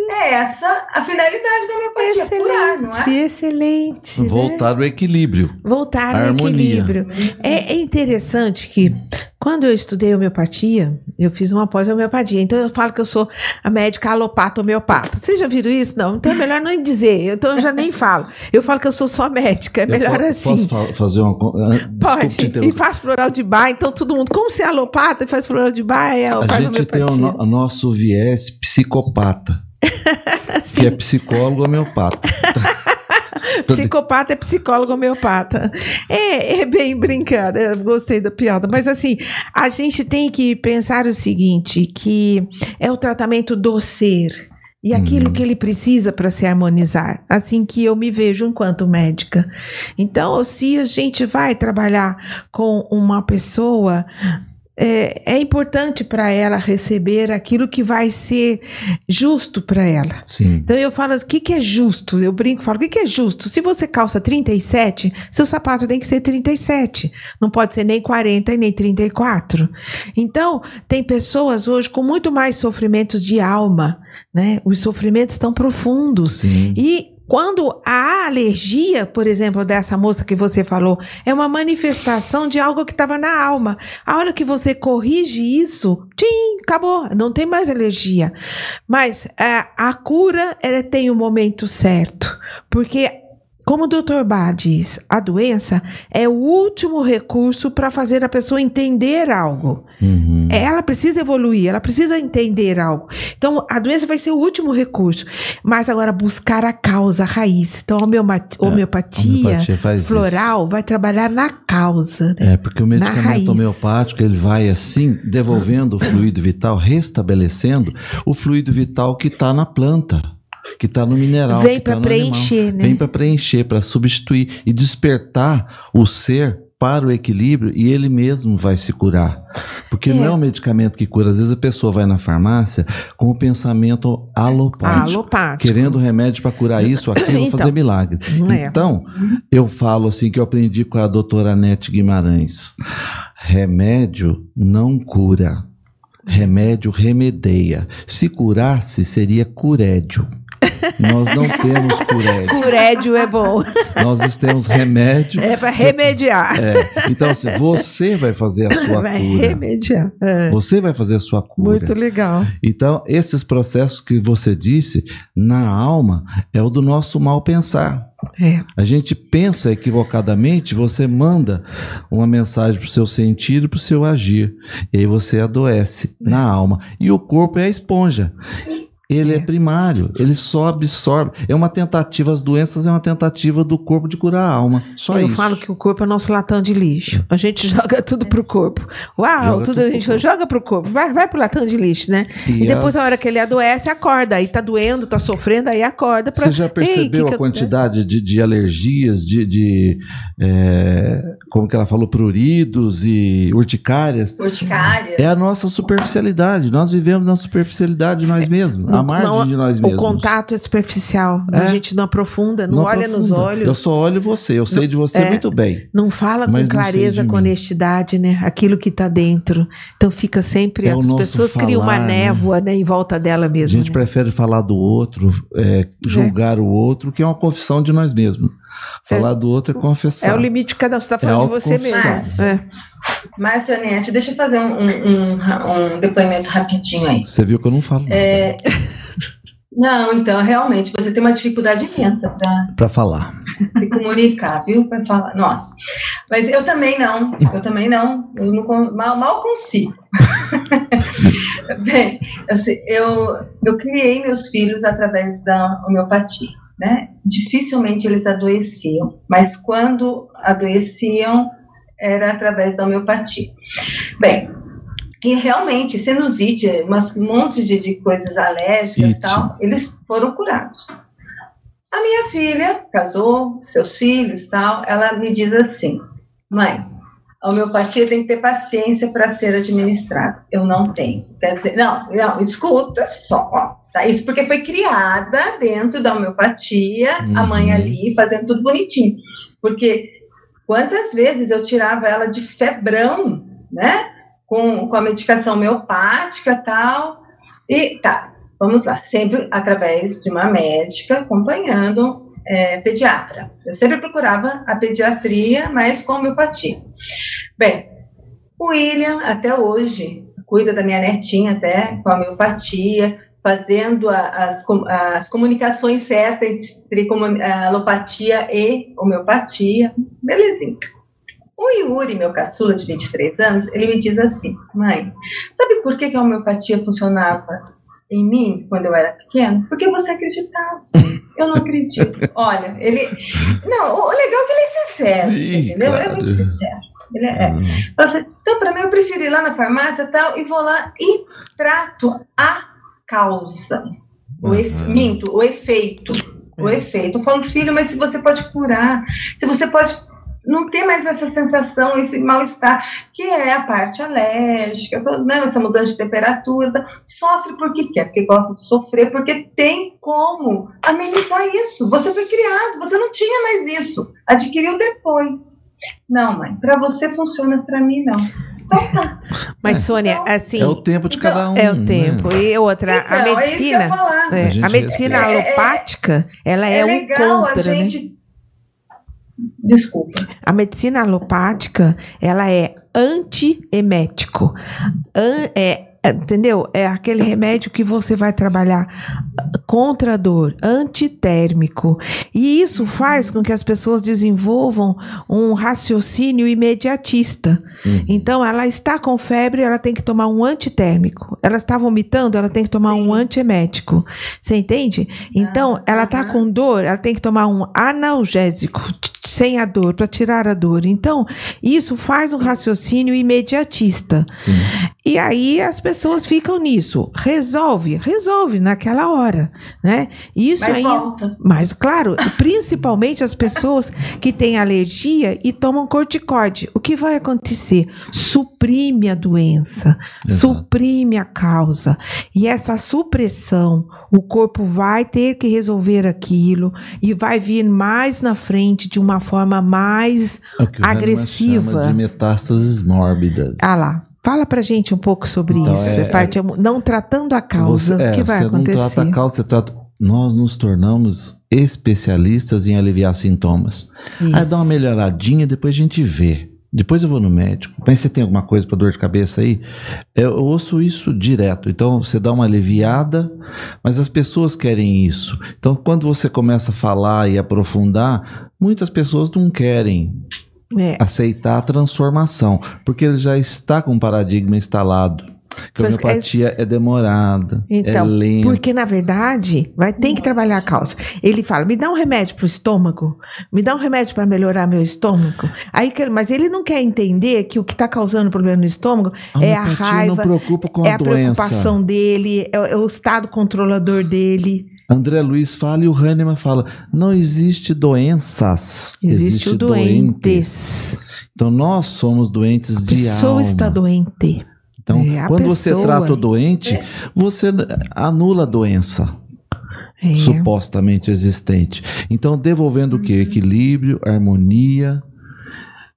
É essa a finalidade da homeopatia, curar, não Excelente, é? excelente. né? Voltar ao equilíbrio. Voltar A no harmonia. equilíbrio. É, é interessante que quando eu estudei homeopatia, eu fiz uma pós-homeopatia. Então eu falo que eu sou a médica alopata homeopata. Vocês já viram isso? Não? Então é melhor não dizer. Então eu já nem falo. Eu falo que eu sou só médica. É Eu melhor assim. Posso fa- fazer uma. ah, Pode. E faz floral de bar. Então todo mundo, como você é alopata e faz floral de bar, é, A faz gente tem o, no- o nosso viés psicopata, que é psicólogo homeopata. Psicopata é psicólogo homeopata. É, é bem brincando, eu gostei da piada. Mas assim, a gente tem que pensar o seguinte: que é o tratamento do ser. E aquilo Hum. que ele precisa para se harmonizar. Assim que eu me vejo enquanto médica. Então, se a gente vai trabalhar com uma pessoa, é, é importante para ela receber aquilo que vai ser justo para ela. Sim. Então eu falo, o que, que é justo? Eu brinco, falo, o que, que é justo? Se você calça 37, seu sapato tem que ser 37. Não pode ser nem 40 e nem 34. Então, tem pessoas hoje com muito mais sofrimentos de alma, né? Os sofrimentos estão profundos. Sim. E quando a alergia, por exemplo, dessa moça que você falou, é uma manifestação de algo que estava na alma. A hora que você corrige isso, tchim, acabou, não tem mais alergia. Mas é, a cura ela tem o momento certo, porque como o Dr. Bar diz, a doença é o último recurso para fazer a pessoa entender algo. Uhum. Ela precisa evoluir, ela precisa entender algo. Então, a doença vai ser o último recurso. Mas agora, buscar a causa, a raiz. Então, a homeoma- homeopatia, homeopatia faz isso. floral vai trabalhar na causa. né? É, porque o medicamento homeopático, ele vai assim, devolvendo o fluido vital, restabelecendo o fluido vital que está na planta, que está no mineral. Vem que tá para no animal. preencher, né? Vem para preencher, para substituir e despertar o ser para o equilíbrio e ele mesmo vai se curar. Porque não É. é um medicamento que cura. Às vezes a pessoa vai na farmácia com o pensamento alopático. Alopático. Querendo remédio para curar isso, aquilo, Então, fazer milagre. é. Então, eu falo assim que eu aprendi com a doutora Nete Guimarães. Remédio não cura. Remédio remedeia. Se curasse, seria curédio. Nós não temos curédio. Curédio é bom. Nós temos remédio. É para remediar. É, Então, assim, você vai fazer a sua vai cura. remediar. É. Você vai fazer a sua cura. Muito legal. Então, esses processos que você disse na alma é o do nosso mal pensar. É. A gente pensa equivocadamente, você manda uma mensagem para o seu sentido e para o seu agir. E aí você adoece na alma. E o corpo é a esponja. Ele é. É. primário, ele só absorve. É uma tentativa, as doenças é uma tentativa do corpo de curar a alma. Só eu isso. falo que o corpo é nosso latão de lixo. A gente joga tudo pro corpo. Uau, Joga tudo, tudo a pro gente corpo. joga pro corpo. Vai, vai pro latão de lixo, né? E, depois, as- na hora que ele adoece, acorda. Aí tá doendo, tá sofrendo, aí acorda pra. Você já Ei, percebeu que que a eu- quantidade de, de alergias, de, de, é, como que ela falou, pruridos e urticárias, Urticária. é a nossa superficialidade. Nós vivemos na superficialidade de nós mesmos, a margem Não, de nós O mesmos. contato é superficial. A É. gente não aprofunda, não, olha nos aprofunda. olhos. Eu só olho você, eu sei de você é. muito bem. Não fala com não clareza, de com honestidade, né? Aquilo que tá dentro. Então fica sempre. É o as pessoas criam uma falar, né? névoa né, em volta dela A mesmo. gente né? prefere falar do outro, é, julgar o outro, que é uma confissão de nós mesmos. Falar do outro é confessar. É o limite de cada um. Você tá É falando de você mesmo. autoconfissão. É. Márcio Anete, deixa eu fazer um, um- um- um depoimento rapidinho aí. Você viu que eu não falo nada É, Não, então, realmente, você tem uma dificuldade imensa para falar. se comunicar, viu? Para falar. Nossa. Mas eu também não. Eu também não. Eu não mal, mal consigo. Bem, assim, eu, eu criei meus filhos através da homeopatia, né? Dificilmente eles adoeciam, mas quando adoeciam era através da homeopatia. Bem, e realmente, sinusite, umas, um monte de, de coisas alérgicas e tal, eles foram curados. A minha filha casou, seus filhos tal, ela me diz assim, mãe, a homeopatia tem que ter paciência para ser administrada. Eu não tenho. Quer dizer, não, não, escuta só, ó, tá? Isso porque foi criada dentro da homeopatia, a mãe Uhum. ali fazendo tudo bonitinho. Porque quantas vezes eu tirava ela de febrão, né? Com, com a medicação homeopática tal. E tá, vamos lá, sempre através de uma médica acompanhando é, pediatra. Eu sempre procurava a pediatria, mas com homeopatia. Bem, o William, até hoje, cuida da minha netinha até com a homeopatia, fazendo as, as comunicações certas entre alopatia e homeopatia. Belezinha. O Yuri, meu caçula de 23 anos, ele me diz assim, mãe, sabe por que, que a homeopatia funcionava em mim quando eu era pequeno? Porque você acreditava. Eu não acredito. Olha, ele. Não, o legal é que ele é sincero, Sim, entendeu? Ele é claro. muito sincero. Ele é, Hum. Assim, então, para mim, eu prefiro ir lá na farmácia e tal, e vou lá e trato a causa. O efe- Uhum. minto, o efeito. O efeito. Eu falo, filho, mas se você pode curar, se você pode não ter mais essa sensação, esse mal-estar, que é a parte alérgica, né, essa mudança de temperatura, tá? sofre porque quer, porque gosta de sofrer, porque tem como amenizar isso. Você foi criado, você não tinha mais isso, adquiriu depois. Não, mãe, para você funciona, para mim não. Então. Mas, É. Sônia, assim. É o tempo de Então, cada um. É o né? tempo. E outra, Então, a é isso que eu ia medicina. falar. é, A a medicina respeita. alopática, ela é, É, um legal contra, a né? gente. Desculpa. A medicina alopática, ela é antiemético. An- é, entendeu? É aquele remédio que você vai trabalhar contra a dor, antitérmico. E isso faz com que as pessoas desenvolvam um raciocínio imediatista. Uhum. Então, ela está com febre, ela tem que tomar um antitérmico. Ela está vomitando, ela tem que tomar Sim. um antiemético. Você entende? Então, Ah, ela está com dor, ela tem que tomar um analgésico sem a dor, para tirar a dor. Então, isso faz um raciocínio imediatista. Sim. E aí as pessoas ficam nisso. Resolve, resolve naquela hora, né? Isso Mas aí. volta. Mas, claro, principalmente as pessoas que têm alergia e tomam corticoide. O que vai acontecer? Suprime a doença, Exato. suprime a causa. E essa supressão, o corpo vai ter que resolver aquilo e vai vir mais na frente de uma forma mais. É o que o agressiva. chama de metástases mórbidas. Ah lá. Fala pra gente um pouco sobre Então, isso. é- É, parte, não tratando a causa. Você, o é, que vai você acontecer? não trata a causa, você trata. Nós nos tornamos especialistas em aliviar sintomas. Aí dá uma Isso. melhoradinha, depois a gente vê. Depois eu vou no médico. Mas você tem alguma coisa para dor de cabeça aí? Eu, eu ouço isso direto. Então você dá uma aliviada, mas as pessoas querem isso. Então quando você começa a falar e aprofundar, muitas pessoas não querem É. aceitar a transformação, porque ele já está com um paradigma instalado. Que a é- homeopatia é demorada, é Então, lenta. Porque, na verdade, vai ter que trabalhar a causa. Ele fala: me dá um remédio para o estômago, me dá um remédio para melhorar meu estômago. Aí, mas ele não quer entender que o que está causando problema no estômago é a raiva, não preocupa com é a, a doença. preocupação dele, é, o- é o estado controlador dele. André Luiz fala e o Hahnemann fala: não existe doenças, Existe, o doentes. doentes. Então nós somos doentes A de pessoa alma. está doente. Então, É, a quando você pessoa- trata o doente, você anula a doença É. supostamente existente. Então, devolvendo o quê? Equilíbrio, harmonia,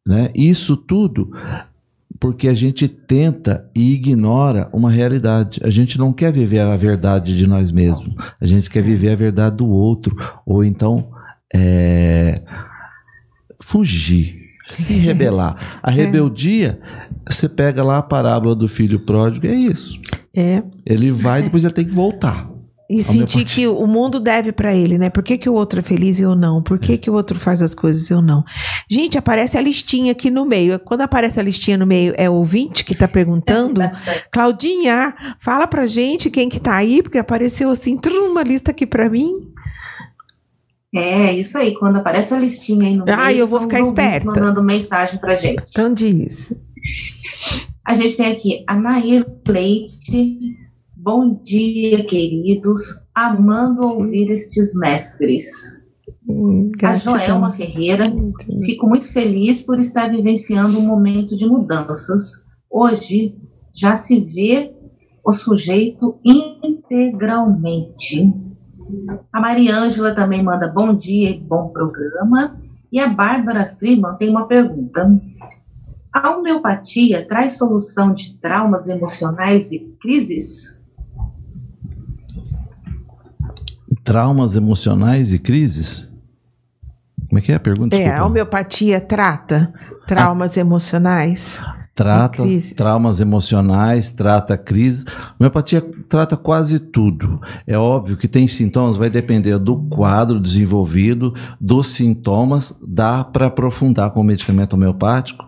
né? Isso tudo porque a gente tenta e ignora uma realidade. A gente não quer viver a verdade de nós mesmos. A gente quer viver a verdade do outro. Ou então é, fugir, se rebelar. A rebeldia, você pega lá a parábola do filho pródigo, é isso. É. Ele vai, depois ele tem que voltar. E sentir que o mundo deve pra ele, né? Por que, que o outro é feliz e eu não? Por que, que o outro faz as coisas e eu não? Gente, aparece a listinha aqui no meio. Quando aparece a listinha no meio, é o ouvinte que tá perguntando. Claudinha, fala pra gente quem que tá aí, porque apareceu assim, trum, uma lista aqui pra mim. É, isso aí. Quando aparece a listinha aí no Ah, meio, eu vou ficar esperta. mandando mensagem pra gente. Então diz. A gente tem aqui a Nair Leite. Bom dia, queridos. Amando ouvir estes mestres. Hum, A. Joelma Ferreira. Fico muito feliz por estar vivenciando um momento de mudanças. Hoje já se vê o sujeito integralmente. A Mariângela também manda bom dia e bom programa. E a Bárbara Freeman tem uma pergunta. A homeopatia traz solução de traumas emocionais e crises? Traumas emocionais e crises? Como é que é a pergunta? É, a Desculpa. homeopatia trata traumas emocionais. Trata traumas emocionais, trata crise. A homeopatia trata quase tudo. É óbvio que tem sintomas, vai depender do quadro desenvolvido, dos sintomas. Dá para aprofundar com o medicamento homeopático,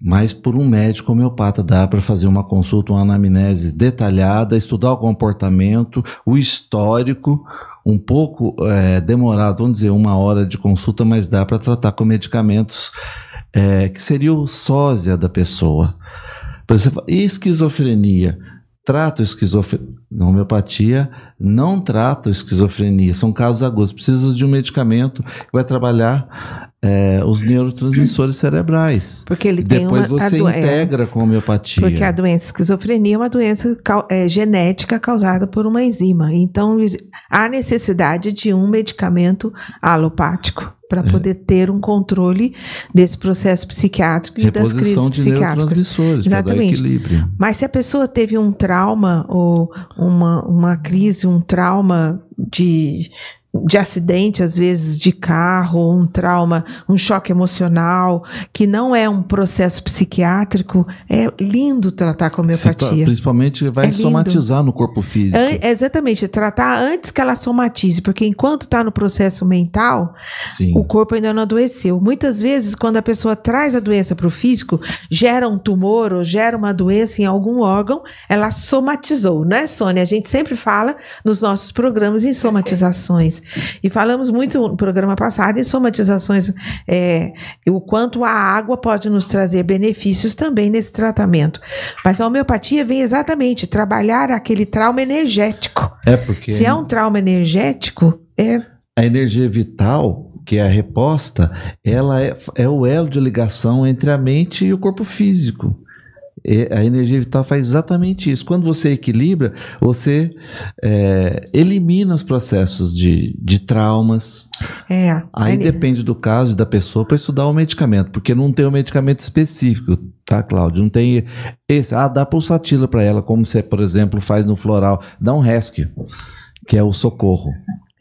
mas por um médico homeopata dá para fazer uma consulta, uma anamnese detalhada, estudar o comportamento, o histórico, um pouco é, demorado, vamos dizer, uma hora de consulta, mas dá para tratar com medicamentos é, que seria o sósia da pessoa. Por exemplo, esquizofrenia? Trata esquizofrenia. Na homeopatia não trata esquizofrenia, são casos agudos. Precisa de um medicamento que vai trabalhar é, os neurotransmissores cerebrais. Porque ele tem Depois uma. a você é, integra com a homeopatia. Porque a doença esquizofrenia é uma doença é, genética causada por uma enzima. Então, há necessidade de um medicamento alopático É. para poder ter um controle desse processo psiquiátrico e das crises Reposição de psiquiátricas. Exatamente. equilíbrio. Mas se a pessoa teve um trauma ou uma, uma crise, um trauma de, de acidente, às vezes de carro, um trauma, um choque emocional, que não é um processo psiquiátrico, é lindo tratar com tra- homeopatia. Principalmente vai É lindo. somatizar no corpo físico. An- exatamente, tratar antes que ela somatize, porque enquanto está no processo mental, Sim. o corpo ainda não adoeceu. Muitas vezes, quando a pessoa traz a doença para o físico, gera um tumor ou gera uma doença em algum órgão, ela somatizou, né, Sônia? A gente sempre fala nos nossos programas em somatizações. E falamos muito no programa passado em somatizações, é, o quanto a água pode nos trazer benefícios também nesse tratamento. Mas a homeopatia vem exatamente trabalhar aquele trauma energético. É porque Se é um trauma energético, é a energia vital, que é a reposta, ela é, é o elo de ligação entre a mente e o corpo físico. E a energia vital faz exatamente isso. Quando você equilibra, você é, elimina os processos de, de traumas. É, Aí Aí- depende do caso da pessoa para estudar o medicamento, porque não tem um medicamento específico, tá, Cláudio? Não tem esse. Ah, dá pulsatila para ela, como você, por exemplo, faz no floral. Dá um rescue, que é o socorro.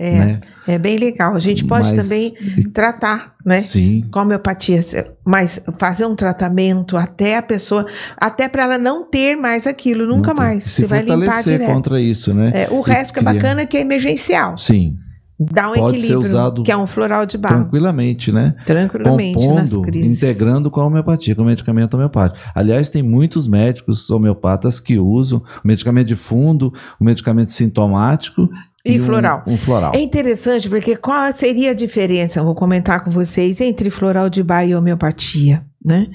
É, né? é bem legal. A gente pode Mas- também tratar, né? Sim. Com a homeopatia, mas fazer um tratamento até a pessoa, até para ela não ter mais aquilo, nunca mais. Se Você vai limpar direto. contra isso, né? É, o E resto que é bacana é que é emergencial. Sim, Dá um Pode ser equilíbrio, usado que é um floral de barro. tranquilamente, né? Tranquilamente nas Compondo, crises. integrando com a homeopatia, com o medicamento homeopático. Aliás, tem muitos médicos homeopatas que usam o medicamento de fundo, o medicamento sintomático E um- floral. Um, floral. É interessante porque qual seria a diferença, vou comentar com vocês, entre floral de bar e homeopatia, né?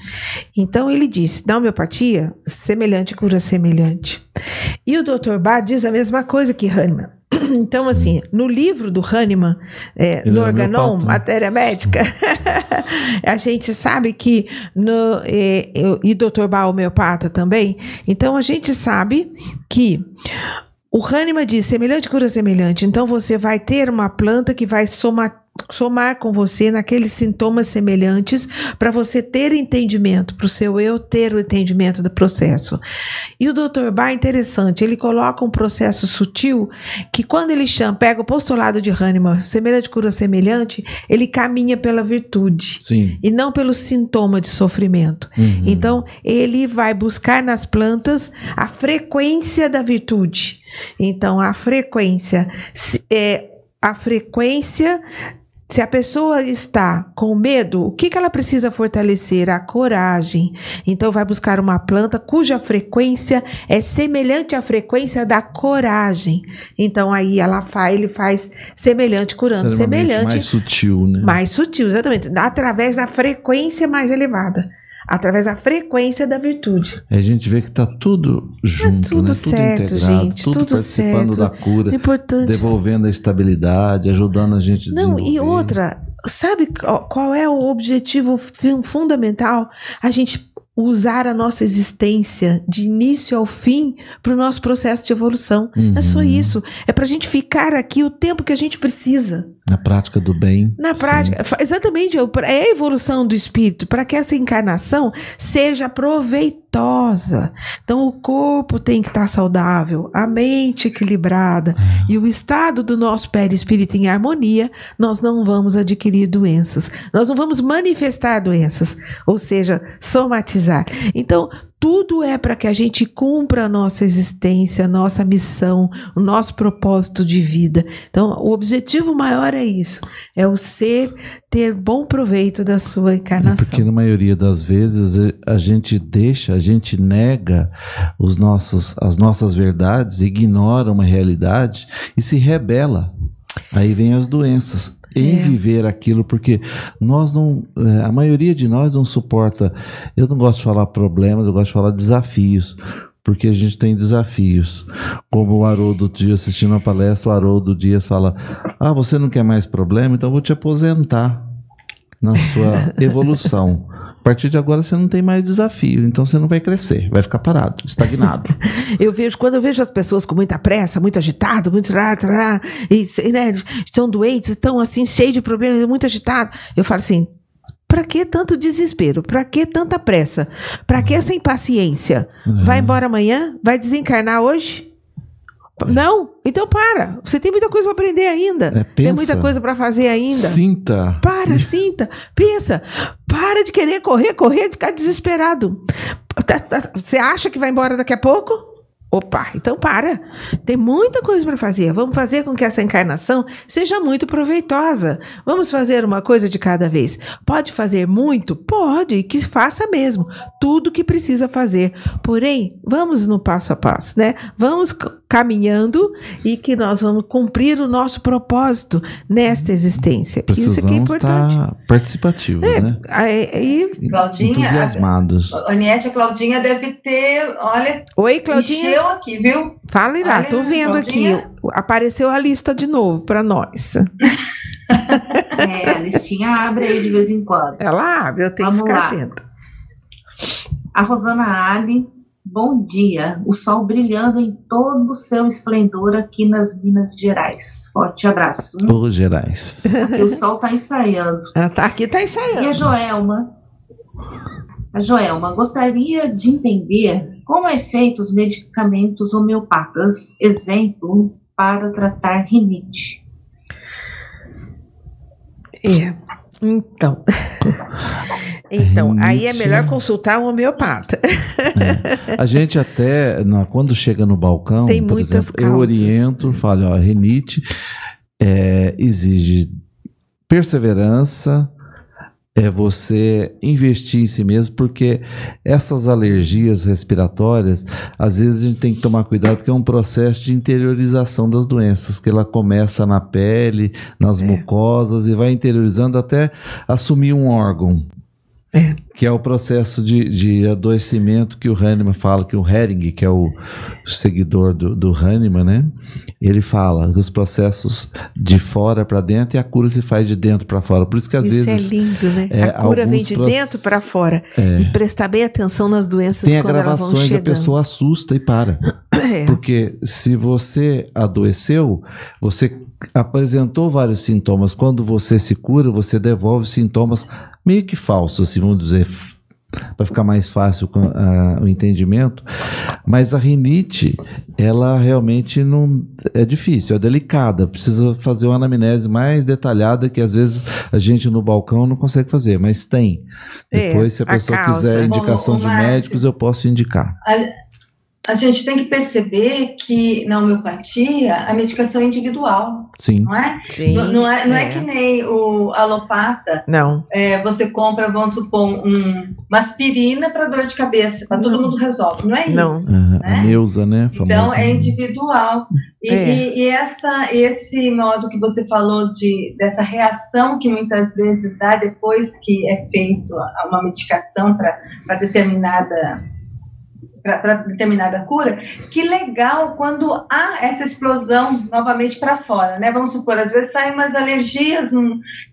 Então ele disse, na homeopatia, semelhante cura semelhante. E o Dr. Bach diz a mesma coisa que Hahnemann. Então, assim, no livro do Hahnemann, é, no Organon, né? Matéria Médica, a gente sabe que, no, é, eu- e Dr. Bal homeopata também, então a gente sabe que o Hahnemann diz semelhante cura semelhante, então você vai ter uma planta que vai somar somar com você naqueles sintomas semelhantes para você ter entendimento, para o seu eu ter o entendimento do processo. E o Dr. Bach é interessante, ele coloca um processo sutil que quando ele chama, pega o postulado de Hahnemann, semelhante cura semelhante, ele caminha pela virtude Sim. e não pelo sintoma de sofrimento. Uhum. Então, ele vai buscar nas plantas a frequência da virtude. Então, a frequência é a frequência se a pessoa está com medo, o que, que ela precisa fortalecer? A coragem. Então, vai buscar uma planta cuja frequência é semelhante à frequência da coragem. Então, aí ela faz, ele faz semelhante, curando semelhante, mais sutil, né? mais sutil, exatamente. Através da frequência mais elevada. Através da frequência da virtude. A gente vê que tá tudo junto, tudo né? certo, tudo integrado, gente, tudo, tudo participando certo. da cura, É importante. devolvendo a estabilidade, ajudando a gente a Não, e outra, sabe qual é o objetivo fun- fundamental? A gente usar a nossa existência de início ao fim para o nosso processo de evolução. É só Uhum. isso. É para a gente ficar aqui o tempo que a gente precisa. Na prática do bem. Na prática, fa- exatamente, é a evolução do espírito para que essa encarnação seja proveitosa. Então, o corpo tem que estar saudável, a mente equilibrada e o estado do nosso perispírito em harmonia, nós não vamos adquirir doenças, nós não vamos manifestar doenças, ou seja, somatizar. Então, tudo é para que a gente cumpra a nossa existência, a nossa missão, o nosso propósito de vida. Então, o objetivo maior é isso: é o ser ter bom proveito da sua encarnação. porque na maioria das vezes eh, a gente deixa, a gente nega os nossos, as nossas verdades, ignora uma realidade e se rebela. Aí vem as doenças. Em É. viver aquilo, porque nós não. eh, A maioria de nós não suporta. Eu não gosto de falar problemas, eu gosto de falar desafios. Porque a gente tem desafios. Como o Haroldo Dias, assistindo a palestra, o Haroldo Dias fala: Ah, você não quer mais problema? Então eu vou te aposentar na sua evolução. A partir de agora você não tem mais desafio, então você não vai crescer, vai ficar parado, estagnado. Eu vejo, quando eu vejo as pessoas com muita pressa, muito agitado, muito. Trá, trá, e, né, estão doentes, estão assim, cheios de problemas, muito agitado. Eu falo assim. Pra que tanto desespero? Pra que tanta pressa? Pra que essa impaciência? Vai embora amanhã? Vai desencarnar hoje? Não? Então para. Você tem muita coisa para aprender ainda. É, tem muita coisa para fazer ainda. Sinta. Para, sinta, pensa. Para de querer correr, correr, ficar desesperado. Tá- tá- Você acha que vai embora daqui a pouco? Opa, então para. Tem muita coisa para fazer. Vamos fazer com que essa encarnação seja muito proveitosa. Vamos fazer uma coisa de cada vez. Pode fazer muito? Pode, e que faça mesmo. Tudo que precisa fazer. Porém, vamos no passo a passo, né? Vamos caminhando e que nós vamos cumprir o nosso propósito nesta existência. Isso que é Precisamos importante. estar participativos, né? Aí, Claudinha, Entusiasmados. Aniette, a Claudinha deve ter, olha, Oi, Claudinha. Encheu aqui, viu? Fala lá, Olha, tô vendo aqui. Apareceu a lista de novo para nós. É, a listinha abre aí de vez em quando. Ela abre, eu tenho Vamos que ficar lá. atenta. A Rosana Ali, bom dia. O sol brilhando em todo o seu esplendor aqui nas Minas Gerais. Forte abraço. Ô, Gerais. Aqui o sol tá ensaiando. Ela tá aqui, tá E a ensaiando. Joelma? A Joelma, gostaria de entender como é feito os medicamentos homeopatas, exemplo, para tratar rinite. É. Então. então, aí é Rinite. melhor consultar um homeopata. A gente até, na- quando chega no balcão, Tem muitas exemplo, eu oriento, falo, ó, rinite é, exige perseverança, é você investir em si mesmo, porque essas alergias respiratórias, às vezes a gente tem que tomar cuidado, que é um processo de interiorização das doenças, que ela começa na pele, nas É. mucosas e vai interiorizando até assumir um órgão. É. Que é o processo de, de adoecimento que o Hahnemann fala, que o Hering, que é o seguidor do, do Hahnemann, né? Ele fala dos processos de fora para dentro e a cura se faz de dentro para fora. Por isso que às Isso vezes é lindo, né? é, a cura vem de dentro para fora. É. E prestar bem atenção nas doenças tem quando elas vão agravações, a chegando. pessoa assusta e para. É. Porque se você adoeceu, você apresentou vários sintomas. Quando você se cura, você devolve sintomas meio que falsos, assim, vamos dizer, para ficar mais fácil com, ah, o entendimento. Mas a rinite, ela realmente não é difícil, é delicada. Precisa fazer uma anamnese mais detalhada que às vezes a gente no balcão não consegue fazer, mas tem. É, Depois, se a a pessoa causa. quiser indicação Ô, ô, de Márcio. médicos, eu posso indicar. A gente tem que perceber que na homeopatia a medicação é individual, Sim. não é? Sim, não, não é, não é. é. que nem o alopata, Não. é, você compra, vamos supor, um, uma aspirina para dor de cabeça, para todo Não. mundo resolve. Não é isso. Não. Aham, A né? Neuza, né? Então famosa. é individual. E, É. e- e essa, esse modo que você falou de, dessa reação que muitas vezes dá depois que é feito a- uma medicação para determinada para determinada cura, que legal quando há essa explosão novamente para fora, né? Vamos supor, às vezes saem umas alergias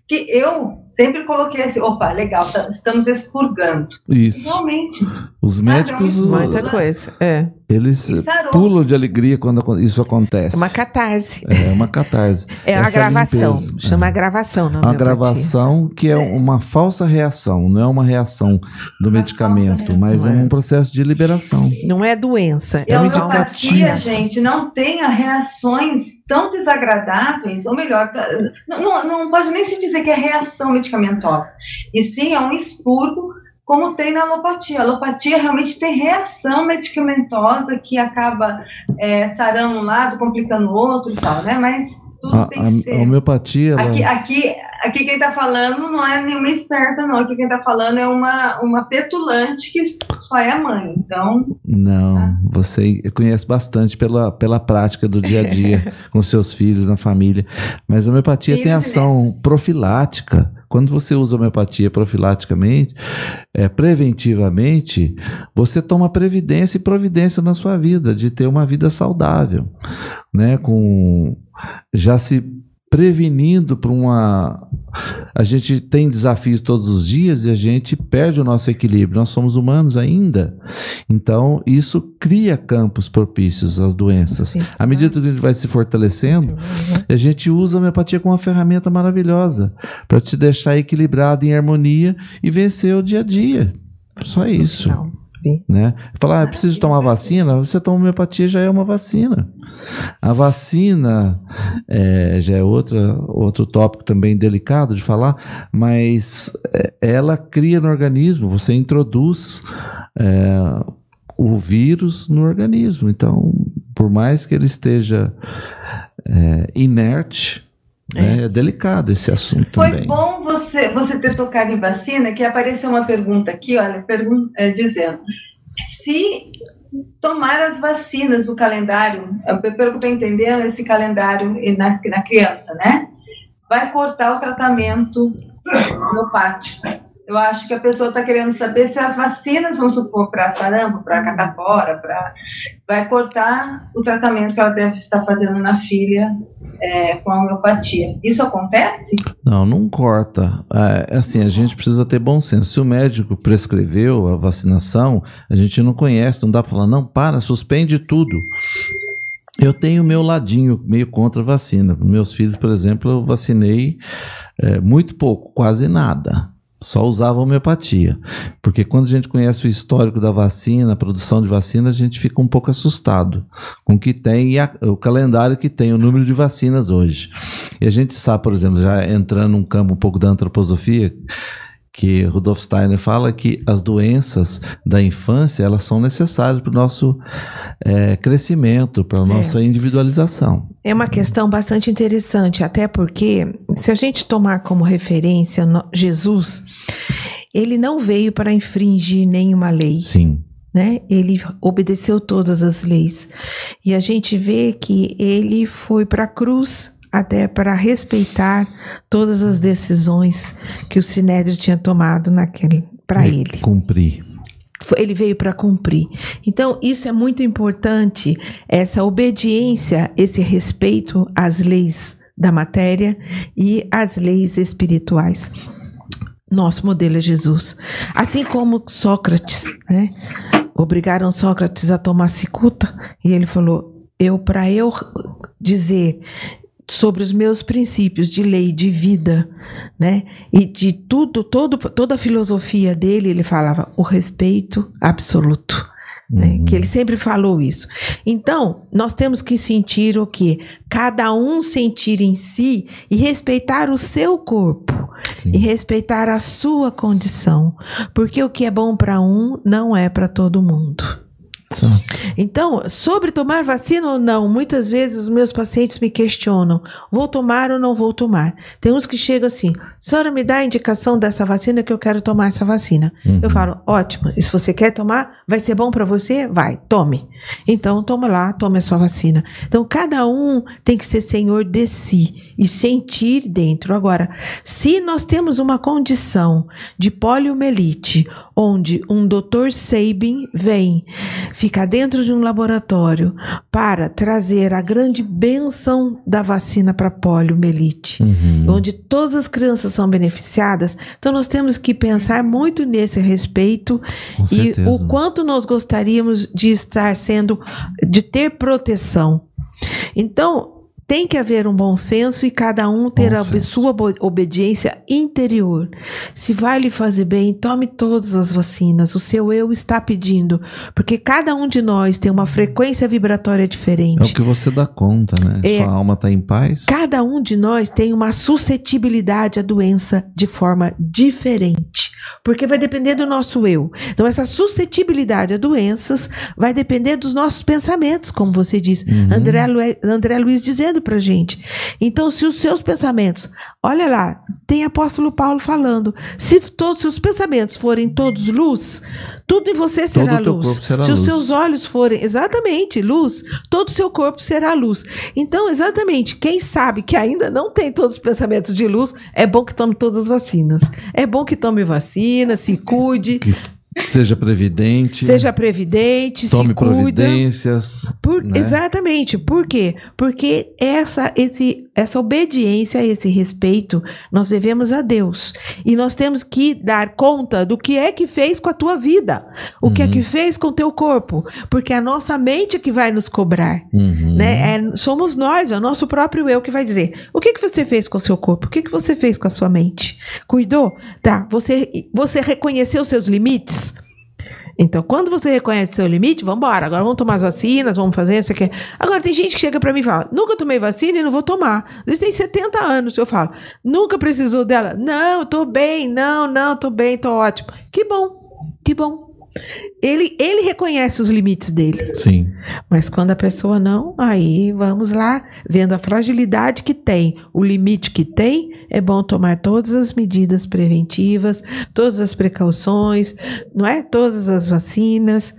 que eu sempre coloquei assim, opa, legal, tá- estamos expurgando. Isso. Realmente, Os médicos, Muita Muita Não. coisa. É. eles pulam de alegria quando isso acontece. É uma catarse. É uma catarse. É uma Essa agravação. limpeza. Chama É. agravação na Uma homeopatia. gravação que é uma falsa reação, não é uma reação do Uma medicamento, mas é um processo de liberação. Não é doença. E é a uma homeopatia, indicativa. gente, não tenha reações tão desagradáveis, ou melhor, tá- não, não, pode nem se dizer que é reação medicamentosa, e sim é um expurgo, como tem na alopatia. A alopatia realmente tem reação medicamentosa que acaba é, sarando um lado, complicando o outro e tal, né? Mas tudo A, tem que a- ser. a homeopatia, ela, Aqui, aqui, aqui quem está falando não é nenhuma esperta, não. Aqui quem está falando é uma, uma petulante que só é mãe. Então, não, Tá. você conhece bastante pela, pela prática do dia a dia com seus filhos, na família. Mas a homeopatia tem ação profilática. Quando você usa homeopatia profilaticamente, é, preventivamente, você toma previdência e providência na sua vida, de ter uma vida saudável, né? Com já se prevenindo para uma. A gente tem desafios todos os dias e a gente perde o nosso equilíbrio. Nós somos humanos ainda. Então, isso cria campos propícios às doenças. Sim. À medida que a gente vai se fortalecendo, a gente usa a homeopatia como uma ferramenta maravilhosa para te deixar equilibrado em harmonia e vencer o dia a dia. Só isso. Né? Falar, ah, eu preciso tomar vacina, você toma homeopatia já é uma vacina. A vacina é, já é outra, outro tópico também delicado de falar, mas é, ela cria no organismo, você introduz é, o vírus no organismo. Então, por mais que ele esteja é, inerte, né, é. delicado esse assunto Foi também. bom você, você ter tocado em vacina, que apareceu uma pergunta aqui, olha, pergun é, dizendo se tomar as vacinas do calendário, pelo que eu estou entendendo, esse calendário na, na criança, né? Vai cortar o tratamento homeopático. Eu acho que a pessoa está querendo saber se as vacinas, vamos supor, para sarampo, para catapora, para vai cortar o tratamento que ela deve estar fazendo na filha é, com a homeopatia. Isso acontece? Não, não corta. É assim, a gente precisa ter bom senso. Se o médico prescreveu a vacinação, a gente não conhece, não dá para falar, não, para, suspende tudo. Eu tenho meu ladinho meio contra a vacina. Meus filhos, por exemplo, eu vacinei é, muito pouco, quase nada. Só usava homeopatia. Porque quando a gente conhece o histórico da vacina, a produção de vacina, a gente fica um pouco assustado com o que tem e a, o calendário que tem, o número de vacinas hoje. E a gente sabe, por exemplo, já entrando num campo um pouco da antroposofia, que Rudolf Steiner fala que as doenças da infância elas são necessárias para o nosso é, crescimento, para a nossa é. individualização. É uma questão bastante interessante, até porque se a gente tomar como referência Jesus, ele não veio para infringir nenhuma lei. Sim. Né? Ele obedeceu todas as leis. E a gente vê que ele foi para a cruz até para respeitar todas as decisões que o Sinédrio tinha tomado naquele, para ele. Cumprir. Ele veio para cumprir. Então, isso é muito importante, essa obediência, esse respeito às leis da matéria e às leis espirituais. Nosso modelo é Jesus. Assim como Sócrates, né? Obrigaram Sócrates a tomar cicuta e ele falou: "Eu para eu dizer sobre os meus princípios de lei, de vida, né? E de tudo, todo, toda a filosofia dele, ele falava o respeito absoluto. Né? Uhum. Que ele sempre falou isso. Então, nós temos que sentir o quê? Cada um sentir em si e respeitar o seu corpo Sim. e respeitar a sua condição, porque o que é bom para um não é para todo mundo. Então, sobre tomar vacina ou não, muitas vezes os meus pacientes me questionam: vou tomar ou não vou tomar? Tem uns que chegam assim: senhora, me dá a indicação dessa vacina que eu quero tomar essa vacina. Uhum. Eu falo: ótimo, e se você quer tomar, vai ser bom para você? Vai, tome. Então, toma lá, tome a sua vacina. Então, cada um tem que ser senhor de si e sentir dentro. Agora, se nós temos uma condição de poliomielite, onde um doutor Sabin vem ficar dentro de um laboratório para trazer a grande benção da vacina para poliomielite, Uhum. onde todas as crianças são beneficiadas, então nós temos que pensar muito nesse respeito Com e certeza. o quanto nós gostaríamos de estar sendo, de ter proteção. Então, tem que haver um bom senso e cada um ter Bom a senso. sua obediência interior. Se vai lhe fazer bem, tome todas as vacinas. O seu eu está pedindo, porque cada um de nós tem uma frequência vibratória É o diferente. que você dá conta, né? É. Sua alma está em paz. Cada um de nós tem uma suscetibilidade à doença de forma diferente, porque vai depender do nosso eu. Então, essa suscetibilidade a doenças vai depender dos nossos pensamentos, como você disse. Uhum. André, Lu- André Luiz dizendo pra gente. Então, se os seus pensamentos, olha lá, tem apóstolo Paulo falando, se todos os pensamentos forem todos luz, tudo em você será o teu luz. será se os luz. seus olhos forem exatamente luz, todo o seu corpo será luz. Então, exatamente, quem sabe que ainda não tem todos os pensamentos de luz, é bom que tome todas as vacinas. É bom que tome vacina, se cuide, Que seja previdente. seja previdente, Tome se cuida. providências. Por- né? Exatamente. Por quê? Porque essa, esse, essa obediência, esse respeito, nós devemos a Deus. E nós temos que dar conta do que é que fez com a tua vida. O que é Uhum. que fez com o teu corpo. Porque é a nossa mente que vai nos cobrar. Uhum. Né? É- somos nós, é o nosso próprio eu que vai dizer: o que, que você fez com o seu corpo? O que, que você fez com a sua mente? Cuidou? Tá, você, você reconheceu seus limites? Então, quando você reconhece seu limite, vamos embora. Agora vamos tomar as vacinas, vamos fazer, não sei o quê. Agora, tem gente que chega pra mim e fala: nunca tomei vacina e não vou tomar. Eles têm 70 anos. Eu falo: nunca precisou dela? Não, tô bem, não, não, tô bem, tô ótimo. Que bom, que bom. Ele, ele reconhece os limites dele. Sim. Mas quando a pessoa não, aí vamos lá, vendo a fragilidade que tem, o limite que tem, é bom tomar todas as medidas preventivas, todas as precauções, não é? Todas as vacinas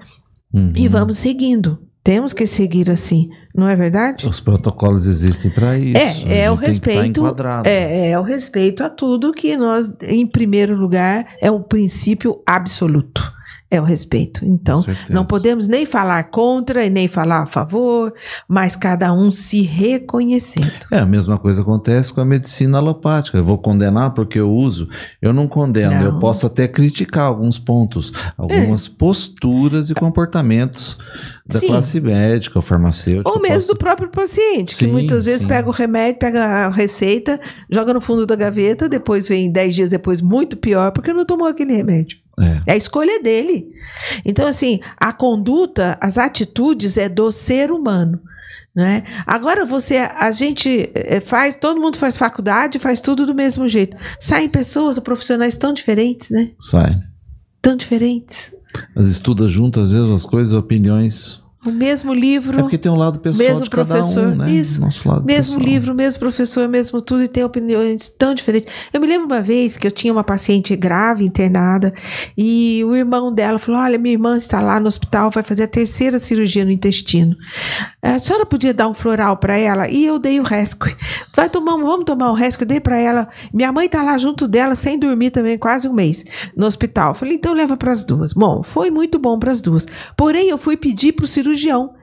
Uhum. e vamos seguindo. Temos que seguir assim, não é verdade? Os protocolos existem para isso. É, é o estar respeito. É, é o respeito a tudo que nós, em primeiro lugar, é um princípio absoluto. É o respeito. Então, não podemos nem falar contra e nem falar a favor, mas cada um se reconhecendo. É, a mesma coisa acontece com a medicina alopática. Eu vou condenar porque eu uso. Eu não condeno, Não. eu posso até criticar alguns pontos, algumas posturas e comportamentos da Sim. classe médica, ou farmacêutica. Ou mesmo posso- do próprio paciente, que Sim, muitas vezes sim. pega o remédio, pega a receita, joga no fundo da gaveta, depois vem dez dias depois muito pior, porque não tomou aquele remédio. É. É a escolha dele. Então, assim, a conduta, as atitudes é do ser humano. Né? Agora você, a gente eh, faz, todo mundo faz faculdade, faz tudo do mesmo jeito. Saem pessoas, profissionais tão diferentes, né? Sai. Tão diferentes. As estuda junto, às vezes, as coisas, opiniões. O mesmo livro, É porque tem um lado pessoal Mesmo de cada professor, um, né? isso. Nosso lado mesmo pessoal. livro, mesmo professor, mesmo tudo, e tem opiniões tão diferentes. Eu me lembro uma vez que eu tinha uma paciente grave, internada, e o irmão dela falou: Olha, minha irmã está lá no hospital, vai fazer a terceira cirurgia no intestino. a senhora podia dar um floral para ela? E eu dei o rescue. Vai tomar, vamos tomar o rescue, dei para ela. Minha mãe tá lá junto dela, sem dormir também, quase um mês, no hospital. Falei, então leva para as duas. Bom, foi muito bom para as duas. Porém, eu fui pedir pro cirurgião.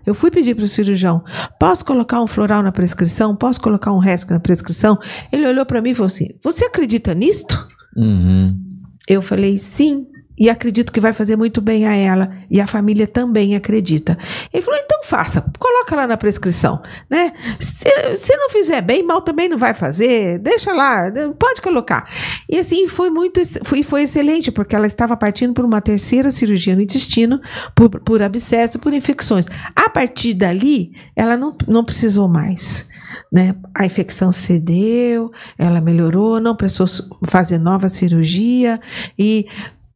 Eu fui pedir pro cirurgião: posso colocar um floral na prescrição? Posso colocar um rescue na prescrição? Ele olhou para mim e falou assim: Você acredita nisto? Uhum. Eu falei, sim. E acredito que vai fazer muito bem a ela. E a família também acredita. Ele falou: então faça, coloca lá na prescrição. Né? Se, se não fizer bem, mal também não vai fazer. Deixa lá, pode colocar. E assim, foi muito foi, foi excelente, porque ela estava partindo por uma terceira cirurgia no intestino, por, por abscesso, por infecções. A partir dali, ela não, não precisou mais. Né? A infecção cedeu, ela melhorou, não precisou fazer nova cirurgia e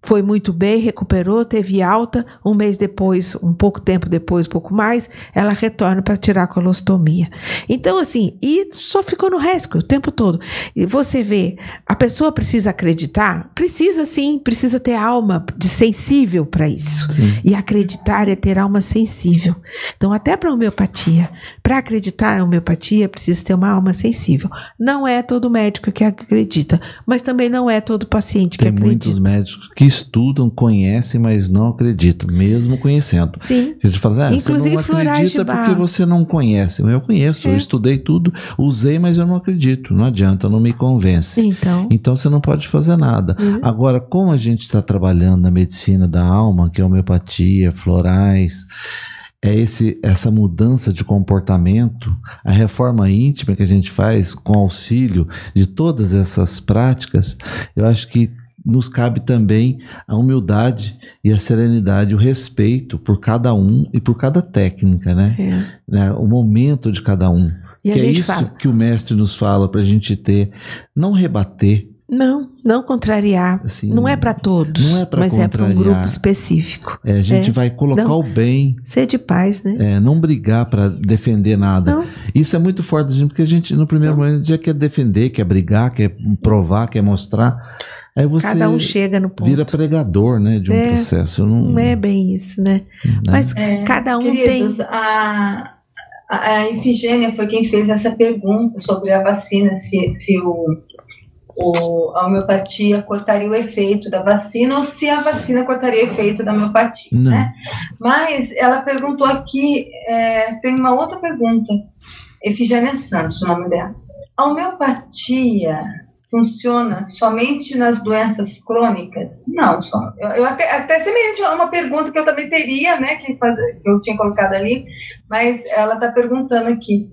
foi muito bem, recuperou, teve alta. Um mês depois, um pouco tempo depois, um pouco mais, ela retorna para tirar a colostomia. Então, assim, e só ficou no rescue o tempo todo. E você vê, a pessoa precisa acreditar? Precisa sim, precisa ter alma de sensível para isso. Sim. E acreditar é ter alma sensível. Então, até para a homeopatia, para acreditar em homeopatia, precisa ter uma alma sensível. Não é todo médico que acredita, mas também não é todo paciente Tem que acredita. Tem muitos médicos que estudam, conhecem, mas não acreditam, mesmo conhecendo. Sim. A gente fala, ah, Inclusive, você não acredita porque você não conhece. Eu conheço, é. eu estudei tudo, usei, mas eu não acredito. Não adianta, não me convence. Então, então você não pode fazer nada. Uhum. Agora, como a gente está trabalhando na medicina da alma, que é homeopatia, florais, é esse, essa mudança de comportamento, a reforma íntima que a gente faz com auxílio de todas essas práticas, eu acho que nos cabe também a humildade e a serenidade, o respeito por cada um e por cada técnica, né? É. né? O momento de cada um. E que é isso fala. que o mestre nos fala para a gente ter, não rebater. Não, não contrariar. Assim, não é para todos, não é pra mas é para um grupo específico. É, a gente é. vai colocar não, o bem. Ser de paz, né? É, não brigar para defender nada. Não. Isso é muito forte, gente, porque a gente, no primeiro não. momento, já quer defender, quer brigar, quer provar, quer mostrar. Aí você Cada um chega no ponto. Vira pregador, né, de um é, processo. Não, não é bem isso, né? né? Mas é, cada um queridos, tem. A, a Ifigênia foi quem fez essa pergunta sobre a vacina, se, se o, o, a homeopatia cortaria o efeito da vacina ou se a vacina cortaria o efeito da homeopatia. Não. Né? Mas ela perguntou aqui, é, tem uma outra pergunta, Efigênia Santos, o nome dela. A homeopatia funciona somente nas doenças crônicas? Não, só. Eu, eu até, até semelhante a uma pergunta que eu também teria, né, que, faz, que eu tinha colocado ali, mas ela está perguntando aqui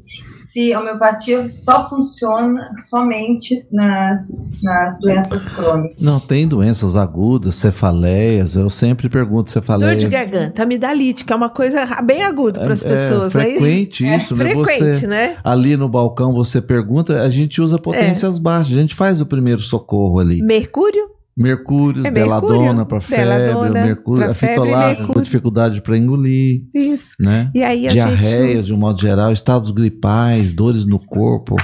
se a homeopatia só funciona somente nas, nas doenças crônicas. Não, tem doenças agudas, cefaleias, eu sempre pergunto cefaleia. Dor de garganta, amidalite, que é uma coisa bem aguda para as é, pessoas, é frequente é isso, é, né? Frequente, você, né? Ali no balcão você pergunta, a gente usa potências é. baixas, a gente faz o primeiro socorro ali. Mercúrio? Mercúrio, é beladona para febre, mercúrio, a fitolar com dificuldade para engolir. Isso. Né? E aí Diarreias, de um modo geral, estados gripais, dores no corpo.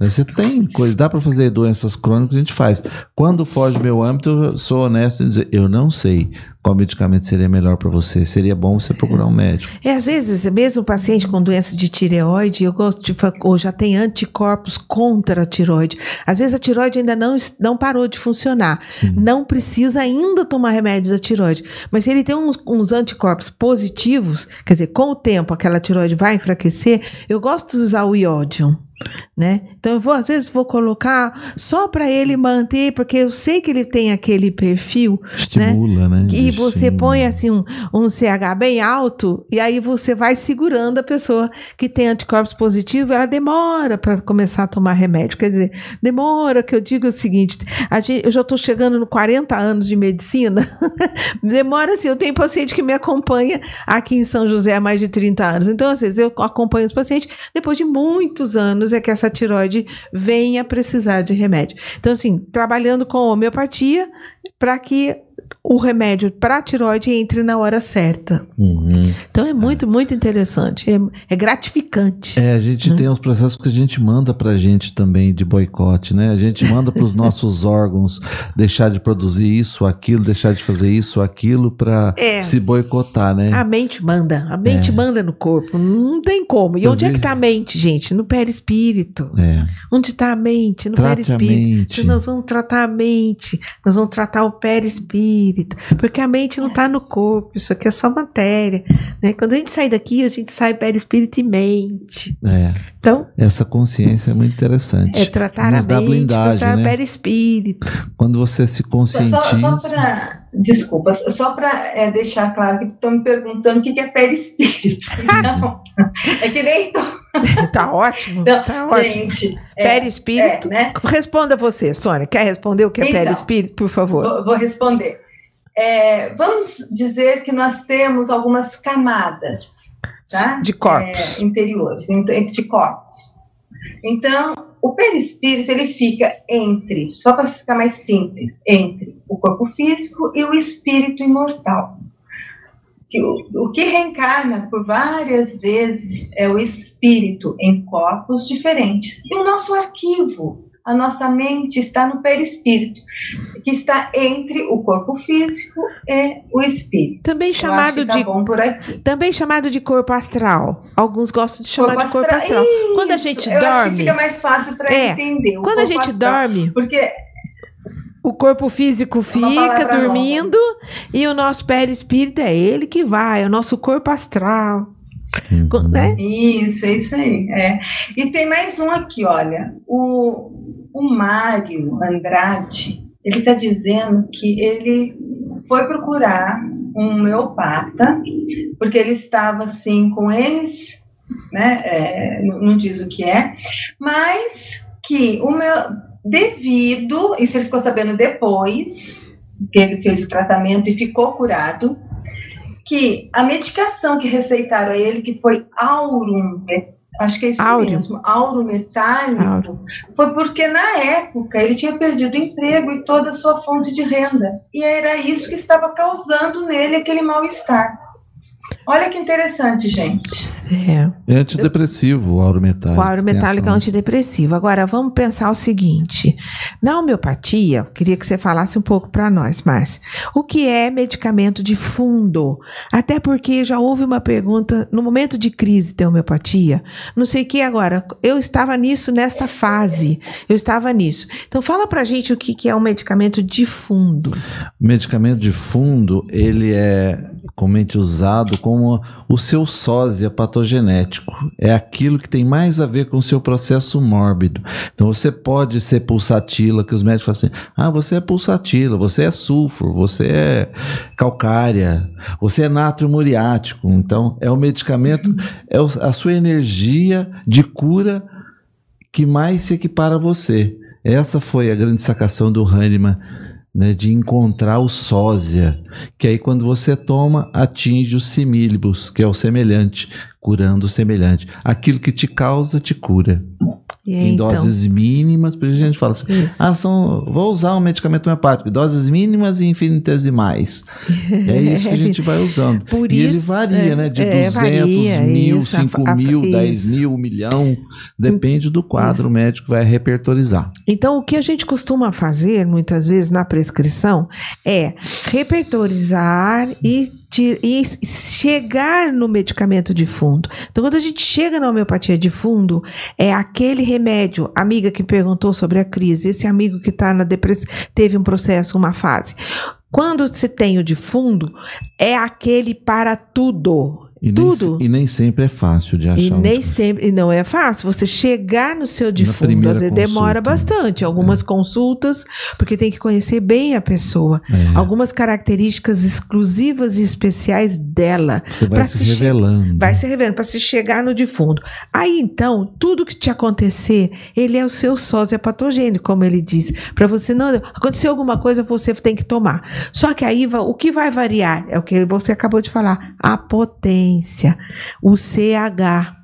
Você tem coisa, dá para fazer doenças crônicas, a gente faz. Quando foge meu âmbito, eu sou honesto em dizer, eu não sei qual medicamento seria melhor para você. Seria bom você procurar um médico. É, às vezes, mesmo o paciente com doença de tireoide, eu gosto de ou já tem anticorpos contra a tireoide. Às vezes a tireoide ainda não, não parou de funcionar. Uhum. Não precisa ainda tomar remédio da tireoide. Mas se ele tem uns, uns, anticorpos positivos, quer dizer, com o tempo aquela tireoide vai enfraquecer, eu gosto de usar o iódio né? Então eu vou às vezes vou colocar só para ele manter, porque eu sei que ele tem aquele perfil, estimula, né? né? E você põe assim um, um CH bem alto e aí você vai segurando a pessoa que tem anticorpos positivos, ela demora para começar a tomar remédio, quer dizer, demora que eu digo o seguinte, gente, eu já estou chegando no 40 anos de medicina, demora assim, eu tenho paciente que me acompanha aqui em São José há mais de 30 anos, então às vezes eu acompanho os pacientes depois de muitos anos é que essa tiroide venha precisar de remédio. Então, assim, trabalhando com homeopatia para que o remédio para a tiroide entre na hora certa. Uhum. Então é muito, muito interessante. É, é gratificante. É, a gente Né? tem os processos que a gente manda pra gente também de boicote, né? A gente manda pros nossos órgãos deixar de produzir isso, aquilo, deixar de fazer isso, aquilo pra É. se boicotar, né? A mente manda. A mente É. manda no corpo. Não tem como. E Eu onde é que vi- tá a mente, gente? No perispírito. É. Onde está a mente? No Trate a perispírito. mente. Então nós vamos tratar a mente, nós vamos tratar o perispírito, porque a mente não está no corpo, isso aqui é só matéria. né? Quando a gente sai daqui, a gente sai perispírito e mente. É. Então, Essa consciência é muito interessante. é tratar Nos a mente, blindagem, tratar né? perispírito. Quando você se Só, conscientiza. só para. Desculpa, só para deixar claro que estão me perguntando o que que é perispírito. Então, é que nem tá ótimo, Então, tá ótimo. gente. é, perispírito. é, né? Responda você, Sônia. Quer responder o que é Então. perispírito, por favor? Vou, vou responder. É, vamos dizer que nós temos algumas camadas tá? De corpos. É, interiores, de corpos. Então, o perispírito ele fica entre, só para ficar mais simples, entre o corpo físico e o espírito imortal. Que o, o que reencarna por várias vezes é o espírito em corpos diferentes. E o nosso arquivo, a nossa mente está no perispírito, que está entre o corpo físico e o espírito. Também chamado tá de também chamado de corpo astral. Alguns gostam de chamar de corpo astral. Isso, Quando a gente eu acho que dorme, fica mais fácil para É, entender. o quando a corpo gente astral. dorme, Porque O corpo físico uma fica dormindo e o nosso perispírito é ele que vai, é o nosso corpo astral, Uhum. né? Isso, isso aí. É. E tem mais um aqui, olha. O, o Mário Andrade, ele está dizendo que ele foi procurar um homeopata, porque ele estava assim com eles, né? é, não diz o que é, mas que o meu, devido, isso ele ficou sabendo depois, que ele fez o tratamento e ficou curado, que a medicação que receitaram a ele, que foi aurum, acho que é isso mesmo, auro metálico, foi porque na época ele tinha perdido o emprego e toda a sua fonte de renda. E era isso que estava causando nele aquele mal-estar. Olha que interessante, gente. É. É antidepressivo o auro metálico. O auro metálico é antidepressivo. Agora, vamos pensar o seguinte: na homeopatia, queria que você falasse um pouco para nós, Márcio. O que é medicamento de fundo? Até porque já houve uma pergunta no momento de crise da homeopatia. Não sei o que agora. Eu estava nisso nesta fase. Eu estava nisso. Então, fala pra gente o que que é um medicamento de fundo. O medicamento de fundo, ele é comumente usado como o seu sósia patogenético. É aquilo que tem mais a ver com o seu processo mórbido. Então você pode ser pulsatila, que os médicos falam assim: ah, você é pulsatila, você é sulfuro, você é calcária, você é nátrio muriático. Então é o medicamento, é a sua energia de cura que mais se equipara a você. Essa foi a grande sacação do Hahnemann, né, de encontrar o sósia, que aí quando você toma, atinge o simílibus, que é o semelhante, curando o semelhante. Aquilo que te causa, te cura. E em então, doses mínimas, por isso a gente fala assim, isso. ah, são, vou usar um medicamento homeopático, doses mínimas e infinitesimais. é isso que a gente vai usando. Por e ele isso, varia, é, né? De é, 200 varia, mil, isso, a- 5 a- mil, 10 isso. mil, 1 milhão. Depende do quadro, Isso. o médico vai repertorizar. Então, o que a gente costuma fazer, muitas vezes, na prescrição, é repertorizar e, e chegar no medicamento de fundo. Então, quando a gente chega na homeopatia de fundo, é aquele remédio, amiga que perguntou sobre a crise, esse amigo que tá na depressão, teve um processo, uma fase. Quando se tem o de fundo, é aquele para tudo. E nem, Tudo. se- e nem sempre é fácil de achar. E nem sempre, e não é fácil. Você chegar no seu primeira às vezes demora consulta. bastante. Algumas consultas, porque tem que conhecer bem a pessoa. É, Algumas características exclusivas e especiais dela. você vai se se revelando. Vai se revelando para se chegar no defunto. Aí então, tudo que te acontecer, ele é o seu sósia patogênico, como ele diz. Para você não. Aconteceu alguma coisa, você tem que tomar. Só que aí o que vai variar é o que você acabou de falar: a potência, o CH.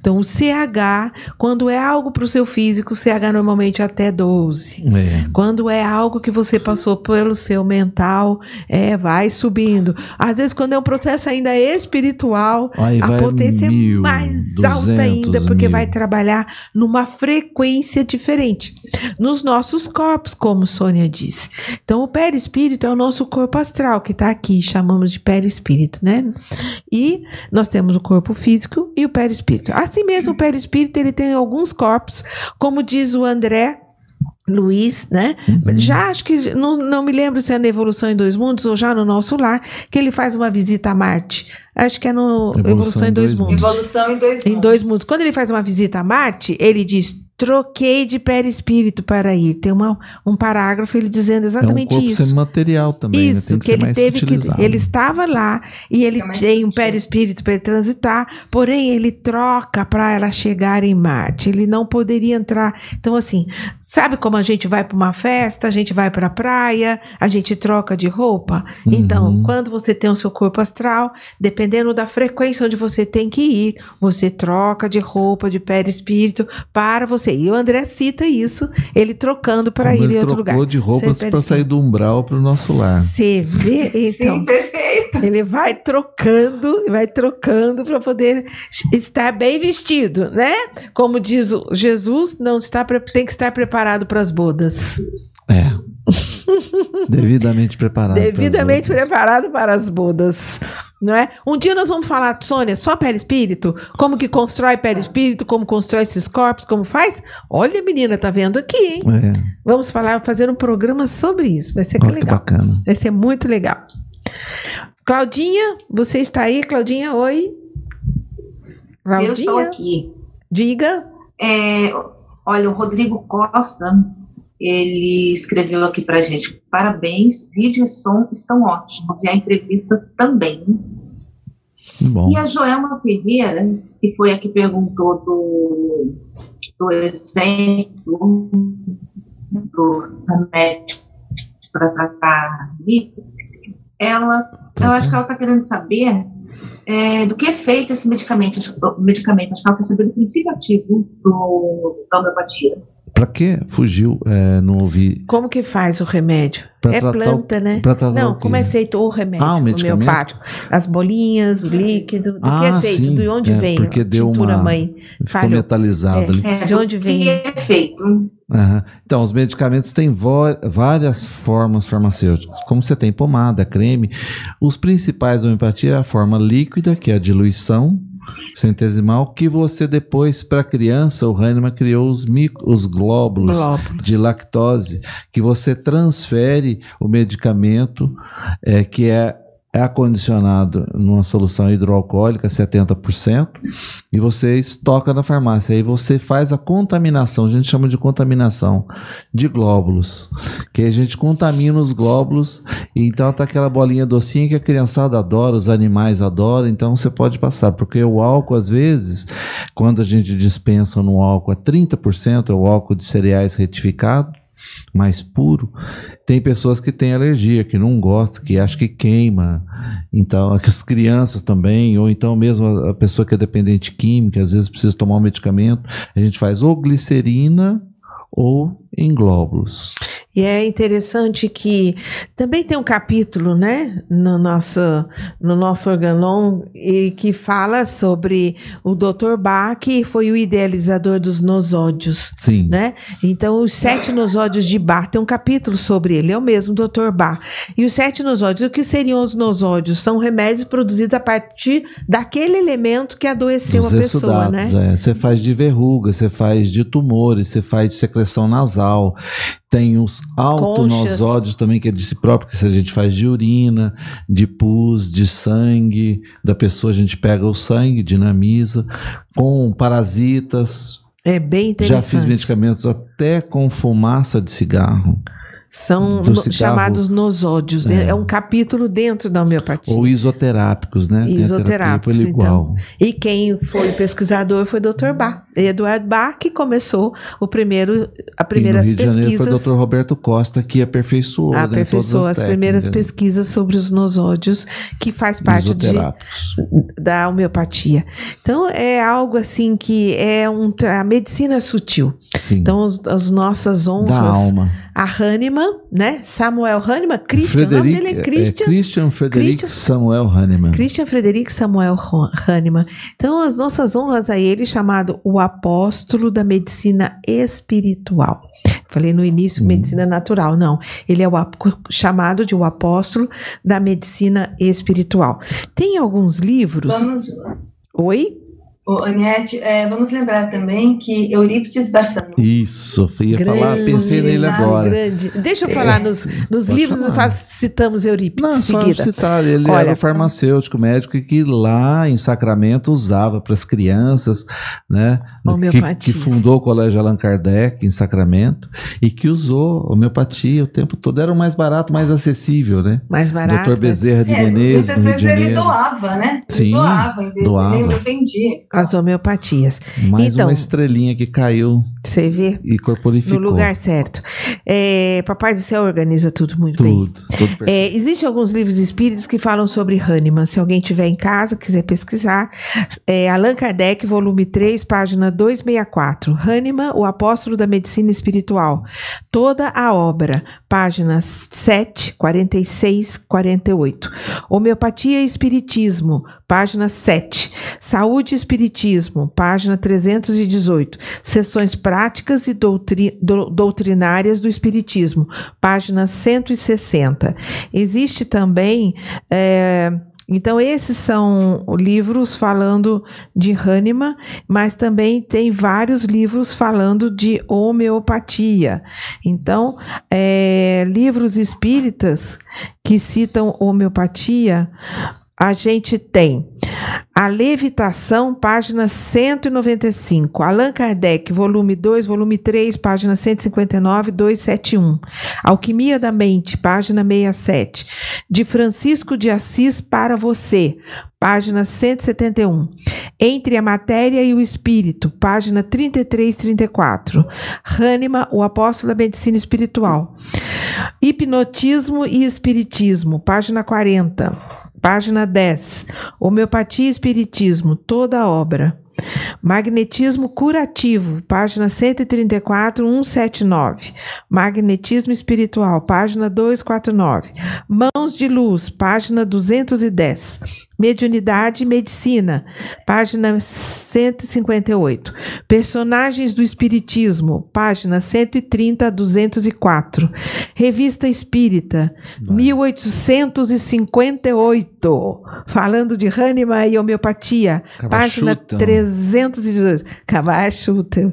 Então, o CH, quando é algo para o seu físico, o CH normalmente é até 12. É. Quando é algo que você passou pelo seu mental, é, vai subindo. Às vezes, quando é um processo ainda espiritual, Aí a potência mil, é mais alta 200 ainda, porque mil. vai trabalhar numa frequência diferente. Nos nossos corpos, como Sônia disse. Então, o perispírito é o nosso corpo astral, que está aqui, chamamos de perispírito, né? E nós temos o corpo físico e o perispírito. Assim mesmo, o perispírito ele tem alguns corpos, como diz o André Luiz, né? Uhum. Já acho que não, não me lembro se é na Evolução em Dois Mundos ou já no nosso lar, que ele faz uma visita a Marte. Acho que é no Evolução, em Dois, Mundos. Evolução em dois Em mundos. Dois Mundos. Quando ele faz uma visita a Marte, ele diz: troquei de perispírito para ir. Tem uma, um parágrafo ele dizendo É um exatamente corpo isso. semimaterial também, né? Isso, Tem que, ser ele mais teve que. utilizado. Ele estava lá e ele mais tem um perispírito para ele transitar, porém ele troca para ela chegar em Marte. Ele não poderia entrar. Então, assim, sabe como a gente vai para uma festa, a gente vai para a praia, a gente troca de roupa? Então, Uhum. quando você tem o seu corpo astral, dependendo da frequência onde você tem que ir, você troca de roupa, de perispírito para você. E o André cita isso, ele trocando para ir ele em outro trocou lugar. de roupas para sair do umbral para o nosso lar. Você vê, então. Sim, perfeito. Ele vai trocando, vai trocando para poder estar bem vestido, né? Como diz o Jesus, não está tem que estar preparado para as bodas. É. Devidamente preparado. Devidamente preparado para as bodas, não é? Um dia nós vamos falar, Sônia, só perispírito, como que constrói perispírito, como constrói esses corpos, como faz? Olha, menina, tá vendo aqui, hein? É, Vamos falar, fazer um programa sobre isso. Vai ser que olha que legal. bacana. Vai ser muito legal. Claudinha, você está aí? Claudinha, oi. Eu estou Claudinha, aqui. diga. É, olha, o Rodrigo Costa, ele escreveu aqui pra gente: parabéns, vídeo e som estão ótimos, e a entrevista também. Bom. E a Joelma Ferreira, que foi a que perguntou do, do exemplo do remédio para tratar ela, eu acho que ela está querendo saber é, do que é feito esse medicamento, medicamento, acho que ela quer saber do princípio ativo do, da homeopatia. Pra que fugiu? É, não ouvi. Como que faz o remédio? Pra é tratar o- planta, né? pra tratar Não, o como é feito o remédio Ah, o homeopático? As bolinhas, o líquido, do que Ah, é feito? sim, de onde é, vem? porque deu tintura uma- mãe. Ficou Falhou. metalizado É. ali. É, De onde vem? que é feito? Aham. Então, os medicamentos têm várias formas farmacêuticas. Como você tem pomada, creme, os principais da homeopatia é a forma líquida, que é a diluição centesimal, que você depois, para a criança, o Hahnemann criou os, micro, os glóbulos Glóbulos. de lactose, que você transfere o medicamento, é, que é, é acondicionado numa solução hidroalcoólica, 70%, e você estoca na farmácia. Aí você faz a contaminação, a gente chama de contaminação de glóbulos, que a gente contamina os glóbulos, e então tá aquela bolinha docinha que a criançada adora, os animais adoram, então você pode passar, porque o álcool, às vezes, quando a gente dispensa no álcool a 30%, é o álcool de cereais retificado, mais puro, tem pessoas que têm alergia, que não gostam, que acham que queima. Então, as crianças também, ou então mesmo a, pessoa que é dependente química, às vezes precisa tomar um medicamento, a gente faz ou glicerina ou em glóbulos. E é interessante que também tem um capítulo, né, no nosso, no nosso organon, e que fala sobre o Dr. Bach, que foi o idealizador dos nosódios. Sim. né? Então, os sete nosódios de Bach, tem um capítulo sobre ele, é o mesmo Dr. Bach. E os sete nosódios, o que seriam os nosódios? São remédios produzidos a partir daquele elemento que adoeceu Dos a pessoa, né? é. Você faz de verruga, você faz de tumores, você faz de secreção nasal. Tem os autonosódios também, que é de si próprio, que a gente faz de urina, de pus, de sangue da pessoa. A gente pega o sangue, dinamiza, com parasitas. É bem Já interessante. fiz medicamentos até com fumaça de cigarro. São no- cigarro. chamados nosódios. É. É. um capítulo dentro da homeopatia. Ou isoterápicos, né? Isoterápicos, igual. E quem foi pesquisador foi o Dr. Bach. Eduardo Bach que começou o primeiro, a primeiras e no Rio de Janeiro foi o pesquisas. Dr. Roberto Costa que aperfeiçoou, né, Aperfeiçoou as primeiras técnicas pesquisas sobre os nosódios, que faz parte de, da homeopatia. Então, é algo assim que é um. A medicina é sutil. Sim. Então, os, as nossas da honras. alma. A Hahnemann, né? Samuel Hahnemann, Christian, o nome Frederic- dele é Christian. Christian Frederic Christian- Samuel Hahnemann. Christian Frederic Samuel Hahnemann. Então, as nossas honras a ele, chamado o apóstolo da medicina espiritual. Falei no início, Uhum. medicina natural. Não, ele é o chamado de o apóstolo da medicina espiritual. Tem alguns livros. Vamos, Oi? ô, Aniette, é, vamos lembrar também que Eurípides Barçanufo Isso, eu ia falar, pensei nele grande, agora. Grande. Deixa eu falar nos, nos livros, falar. fala- citamos Eurípides Não, só seguida. citar, ele Olha, era o farmacêutico médico que lá em Sacramento usava para as crianças, né? Que, Homeopatia. que fundou o Colégio Allan Kardec em Sacramento e que usou homeopatia o tempo todo. Era o mais barato, mais acessível, né? Mais barato. Doutor mas- Bezerra de É, Menezes, muitas Rio de vezes ele doava, né? Ele Sim, doava, em vez doava. de vendia. As homeopatias. Mais Então, uma estrelinha que caiu Você vê? e corporificou. No lugar certo. É, Papai do Céu organiza tudo muito bem. Tudo, tudo perfeito. É, Existem alguns livros espíritas que falam sobre Hahnemann. Se alguém tiver em casa, quiser pesquisar, é Allan Kardec, volume 3, página 264. Hahnemann, o apóstolo da medicina espiritual. Toda a obra, páginas 7, 46, 48. Homeopatia e Espiritismo, página 7. Saúde e Espiritismo, página 318. Sessões práticas e doutri- do- doutrinárias do Espiritismo, página 160. Existe também. é, então, esses são livros falando de Hahnemann, mas também tem vários livros falando de homeopatia. Então, é, livros espíritas que citam homeopatia, a gente tem A Levitação, página 195. Allan Kardec, volume 2, volume 3, página 159, 271. Alquimia da Mente, página 67. De Francisco de Assis para você, página 171. Entre a Matéria e o Espírito, página 33 34. Hahnemann, o Apóstolo da Medicina Espiritual. Hipnotismo e Espiritismo, página 40. Página 10. Homeopatia e Espiritismo, toda a obra. Magnetismo curativo, página 134, 179. Magnetismo espiritual, página 249. Mãos de luz, página 210. Mediunidade e medicina, página 158. Personagens do Espiritismo, página 130 a 204. Revista Espírita, 1858. Falando de Hahnemann e homeopatia, página Cabachuta. 318. Cabachuta.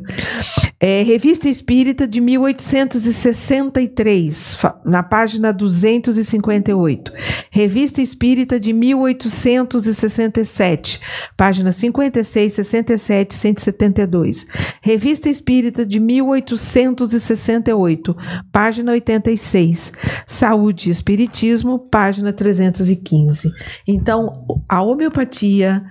É, Revista Espírita de 1863, fa- na página 258. Revista Espírita de 1867, página 56, 67, 172. Revista Espírita de 1868, página 86. Saúde e Espiritismo, página 315. Então, a homeopatia,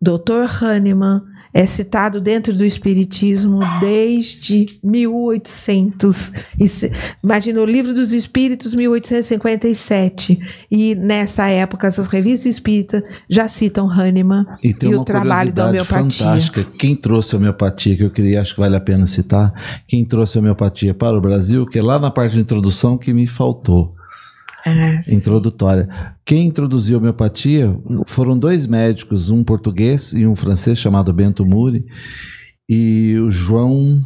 Dr. Hahnemann, é citado dentro do Espiritismo desde 1800. E se- Imagina o Livro dos Espíritos, 1857. E nessa época, essas revistas espíritas já citam Hahnemann E tem e o trabalho da homeopatia. fantástica. Quem trouxe a homeopatia, que eu queria, acho que vale a pena citar, quem trouxe a homeopatia para o Brasil, que é lá na parte de introdução que me faltou, Ah, introdutória. Quem introduziu a homeopatia foram dois médicos, um português e um francês chamado Bento Muri, e o João.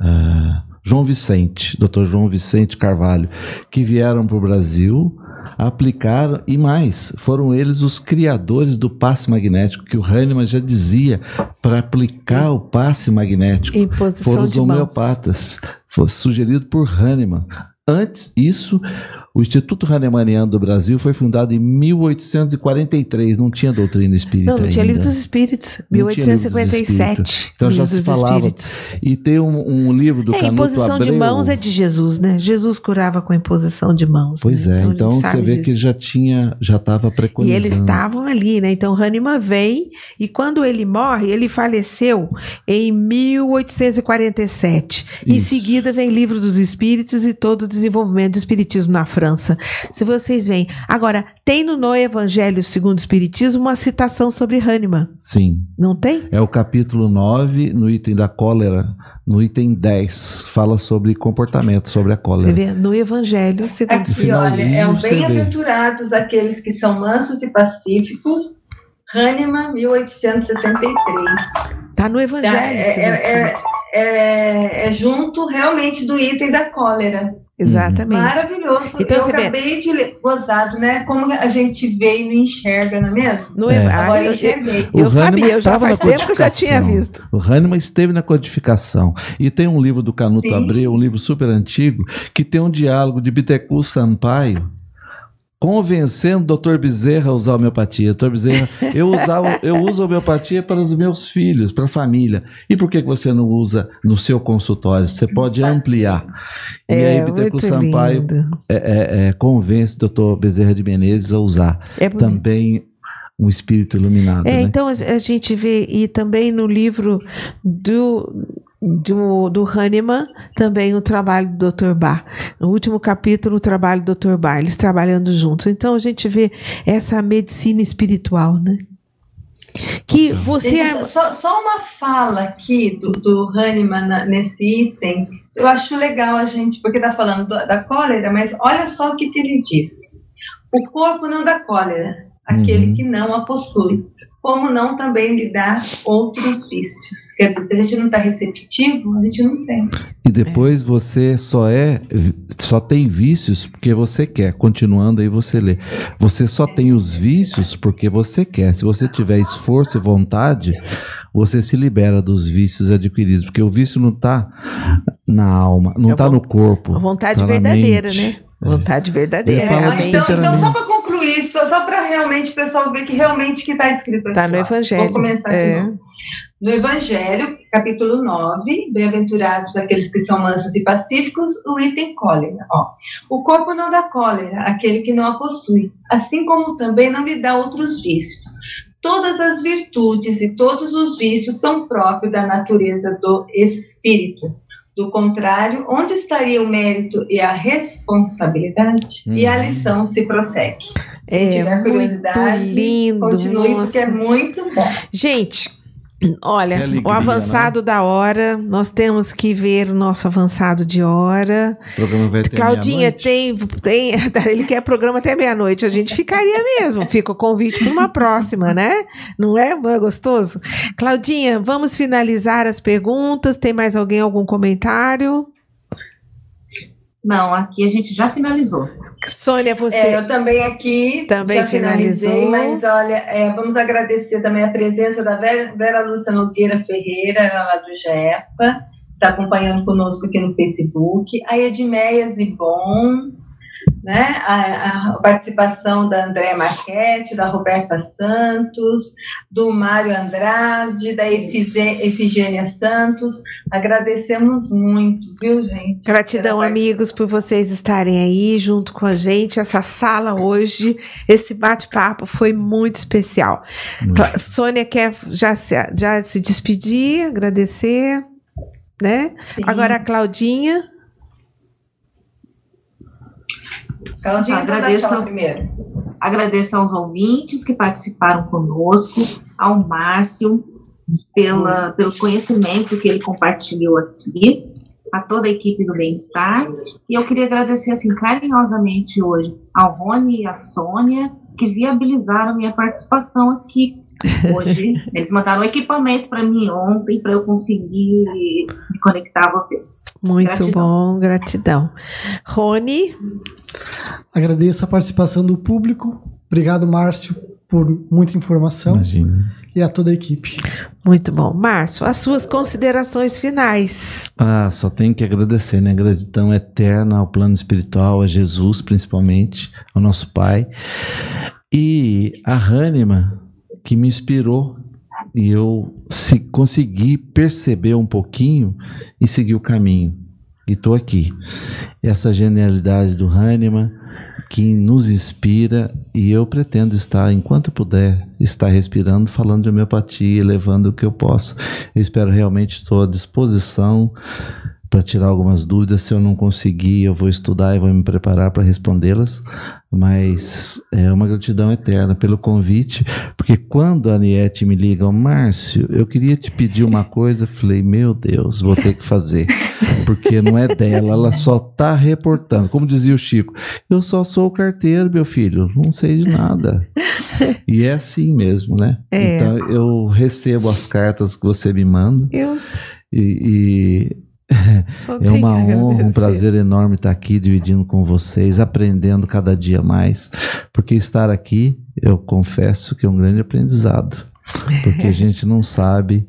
ah, João Vicente, Dr. João Vicente Carvalho, que vieram para o Brasil, aplicaram e mais, foram eles os criadores do passe magnético, que o Hahnemann já dizia para aplicar o passe magnético em foram os homeopatas. Foi sugerido por Hahnemann. Antes, isso, O Instituto Hahnemanniano do Brasil foi fundado em 1843, não tinha doutrina espírita Não, não tinha ainda. livro dos espíritos. Não tinha livro dos 1857. espíritos. Então já livro se dos falava- espíritos. E tem um, um livro do É, Canuto imposição de mãos é de Jesus, né? Jesus curava com imposição de mãos. Pois né? é, a gente então você vê que disso. já tinha, já estava E preconizando. eles estavam ali, né? Então Hahnemann vem e quando ele morre, ele faleceu em 1847. Em Isso. seguida vem Livro dos Espíritos e todo o desenvolvimento do espiritismo na França. Se vocês veem, agora tem no No Evangelho segundo o Espiritismo uma citação sobre Hahnemann, Sim. não tem? É o capítulo 9, no item da cólera, no item 10, fala sobre comportamento, sobre a Você cólera. vê no Evangelho segundo o Aqui, Espiritismo. olha, é o você vê. bem-aventurados aqueles que são mansos e pacíficos. Hahnemann, 1863. Tá no Evangelho É, segundo o é, Espiritismo. É, é junto realmente do item da cólera. Exatamente. Maravilhoso. Então, eu você vê- acabei de ler, gozado, né? Como a gente vê e não enxerga, não é mesmo? No É. Agora Ah, eu- enxerguei. O Eu Hahnemann sabia, eu já faz na tempo que eu já tinha codificação. visto. O Hahnemann esteve na codificação. E tem um livro do Canuto Sim. Abreu, um livro super antigo, que tem um diálogo de Bittencourt Sampaio convencendo o Dr. Bezerra a usar homeopatia. Dr. Bezerra, eu, usava, eu uso homeopatia para os meus filhos, para a família. E por que você não usa no seu consultório? Você pode ampliar. e É, aí muito Bittencourt Sampaio é, é, é, convence o Dr. Bezerra de Menezes a usar. É. Também um espírito iluminado. É, né? então a gente vê, e também no livro do, do, do Hahnemann, também o trabalho do Dr. Bar. No último capítulo, o trabalho do Dr. Bar, eles trabalhando juntos. Então a gente vê essa medicina espiritual, né? Que você Gente, é. só, só uma fala aqui do, do Hahnemann nesse item, eu acho legal a gente, porque está falando do- da cólera, mas olha só o que, que ele disse. O corpo não dá cólera, aquele Uhum. que não a possui, como não também lhe dá outros vícios. Quer dizer, se a gente não está receptivo, a gente não tem. E depois você só é, só tem vícios porque você quer. Continuando aí você lê. Você só tem os vícios porque você quer. Se você tiver esforço e vontade, você se libera dos vícios adquiridos, porque o vício não está na alma, não É está von- no corpo. A vontade tá verdadeira, né? Vontade verdadeira. Ele fala É, então, então, só para concluir, só, só para realmente o pessoal ver que realmente que está escrito aqui. Tá no. Evangelho. Vou começar de É. No Evangelho, capítulo 9, bem-aventurados aqueles que são mansos e pacíficos, o item cólera. Ó. O corpo não dá cólera, aquele que não a possui, assim como também não lhe dá outros vícios. Todas as virtudes e todos os vícios são próprios da natureza do espírito. Do contrário, onde estaria o mérito e a responsabilidade? E a Uhum. lição se prossegue. É, tiver muito curiosidade, lindo. Continue, porque é nossa. muito bom. Gente, olha, Que alegria, o avançado da hora, nós temos que ver o nosso avançado de hora. O programa vai ter Claudinha, tem, tem. Ele quer programa até meia-noite. A gente ficaria mesmo. Fica o convite para uma próxima, né? Não é? Não é gostoso? Claudinha, vamos finalizar as perguntas. Tem mais alguém, algum comentário? Não, aqui a gente já finalizou. Sônia, você. É, eu também aqui Também já finalizei, finalizou. mas olha, é, vamos agradecer também a presença da Vera, Vera Lúcia Nogueira Ferreira, ela lá do GEPA, está acompanhando conosco aqui no Facebook, a Edmeia Zibon, né, a, a participação da Andréa Marchetti, da Roberta Santos, do Mário Andrade, da Efigê- Efigênia Santos, agradecemos muito, viu, gente? Gratidão, amigos, por vocês estarem aí junto com a gente. Essa sala hoje, esse bate-papo foi muito especial. Muito. Sônia quer já se, já se despedir, agradecer, né? Sim. Agora a Claudinha. Claudinha, então dá Agradeço. primeiro. Agradeço aos ouvintes que participaram conosco, ao Márcio pela, pelo conhecimento que ele compartilhou aqui, a toda a equipe do Bem-Estar. E eu queria agradecer assim, carinhosamente hoje ao Rony e à Sônia, que viabilizaram minha participação aqui hoje. Eles mandaram o equipamento para mim ontem para eu conseguir me conectar a vocês. Muito Gratidão. bom, gratidão. Rony, Agradeço a participação do público. Obrigado, Márcio, por muita informação. Imagina. e a toda a equipe. Muito bom. Márcio, as suas considerações finais. Ah, só tenho que agradecer, né? Gratidão eterna ao plano espiritual, a Jesus principalmente, ao nosso Pai. E a Hânima, que me inspirou e eu se consegui perceber um pouquinho e seguir o caminho. E estou aqui. Essa genialidade do Hahnemann que nos inspira e eu pretendo estar, enquanto puder, estar respirando, falando de homeopatia, levando o que eu posso. Eu espero realmente estou à disposição para tirar algumas dúvidas. Se eu não conseguir, eu vou estudar e vou me preparar para respondê-las. Mas é uma gratidão eterna pelo convite, porque quando a Aniette me liga, Márcio, eu queria te pedir uma coisa, eu falei, meu Deus, vou ter que fazer, porque não é dela, ela só está reportando. Como dizia o Chico, eu só sou o carteiro, meu filho, não sei de nada. E é assim mesmo, né? É. Então eu recebo as cartas que você me manda. Eu E, e só é uma honra, um prazer enorme estar aqui dividindo com vocês, aprendendo cada dia mais. Porque estar aqui, eu confesso que é um grande aprendizado. Porque a gente não sabe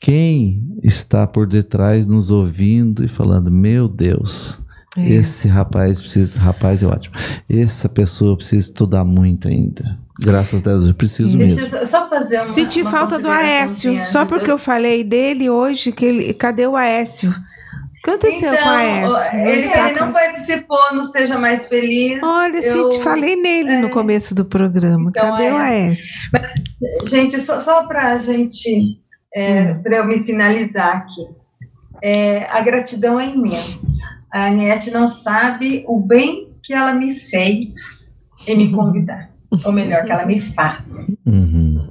quem está por detrás nos ouvindo e falando: Meu Deus, É. esse rapaz precisa. Rapaz é ótimo. Essa pessoa precisa estudar muito ainda. Graças a Deus, eu preciso Deixa mesmo. eu só- fazer uma. Senti uma falta do Aécio, só porque eu falei dele hoje, que ele, cadê o Aécio? O que aconteceu com o Aécio? Então, ele, ele não com- participou no Seja Mais Feliz. Olha, eu- Cid, falei nele é. no começo do programa. Então, Cadê o é. Aécio? Gente, só, só para a gente, é, Hum. para eu me finalizar aqui, é, a gratidão é imensa. A Aniette não sabe o bem que ela me fez em me convidar, ou melhor, que ela me faz. Uhum.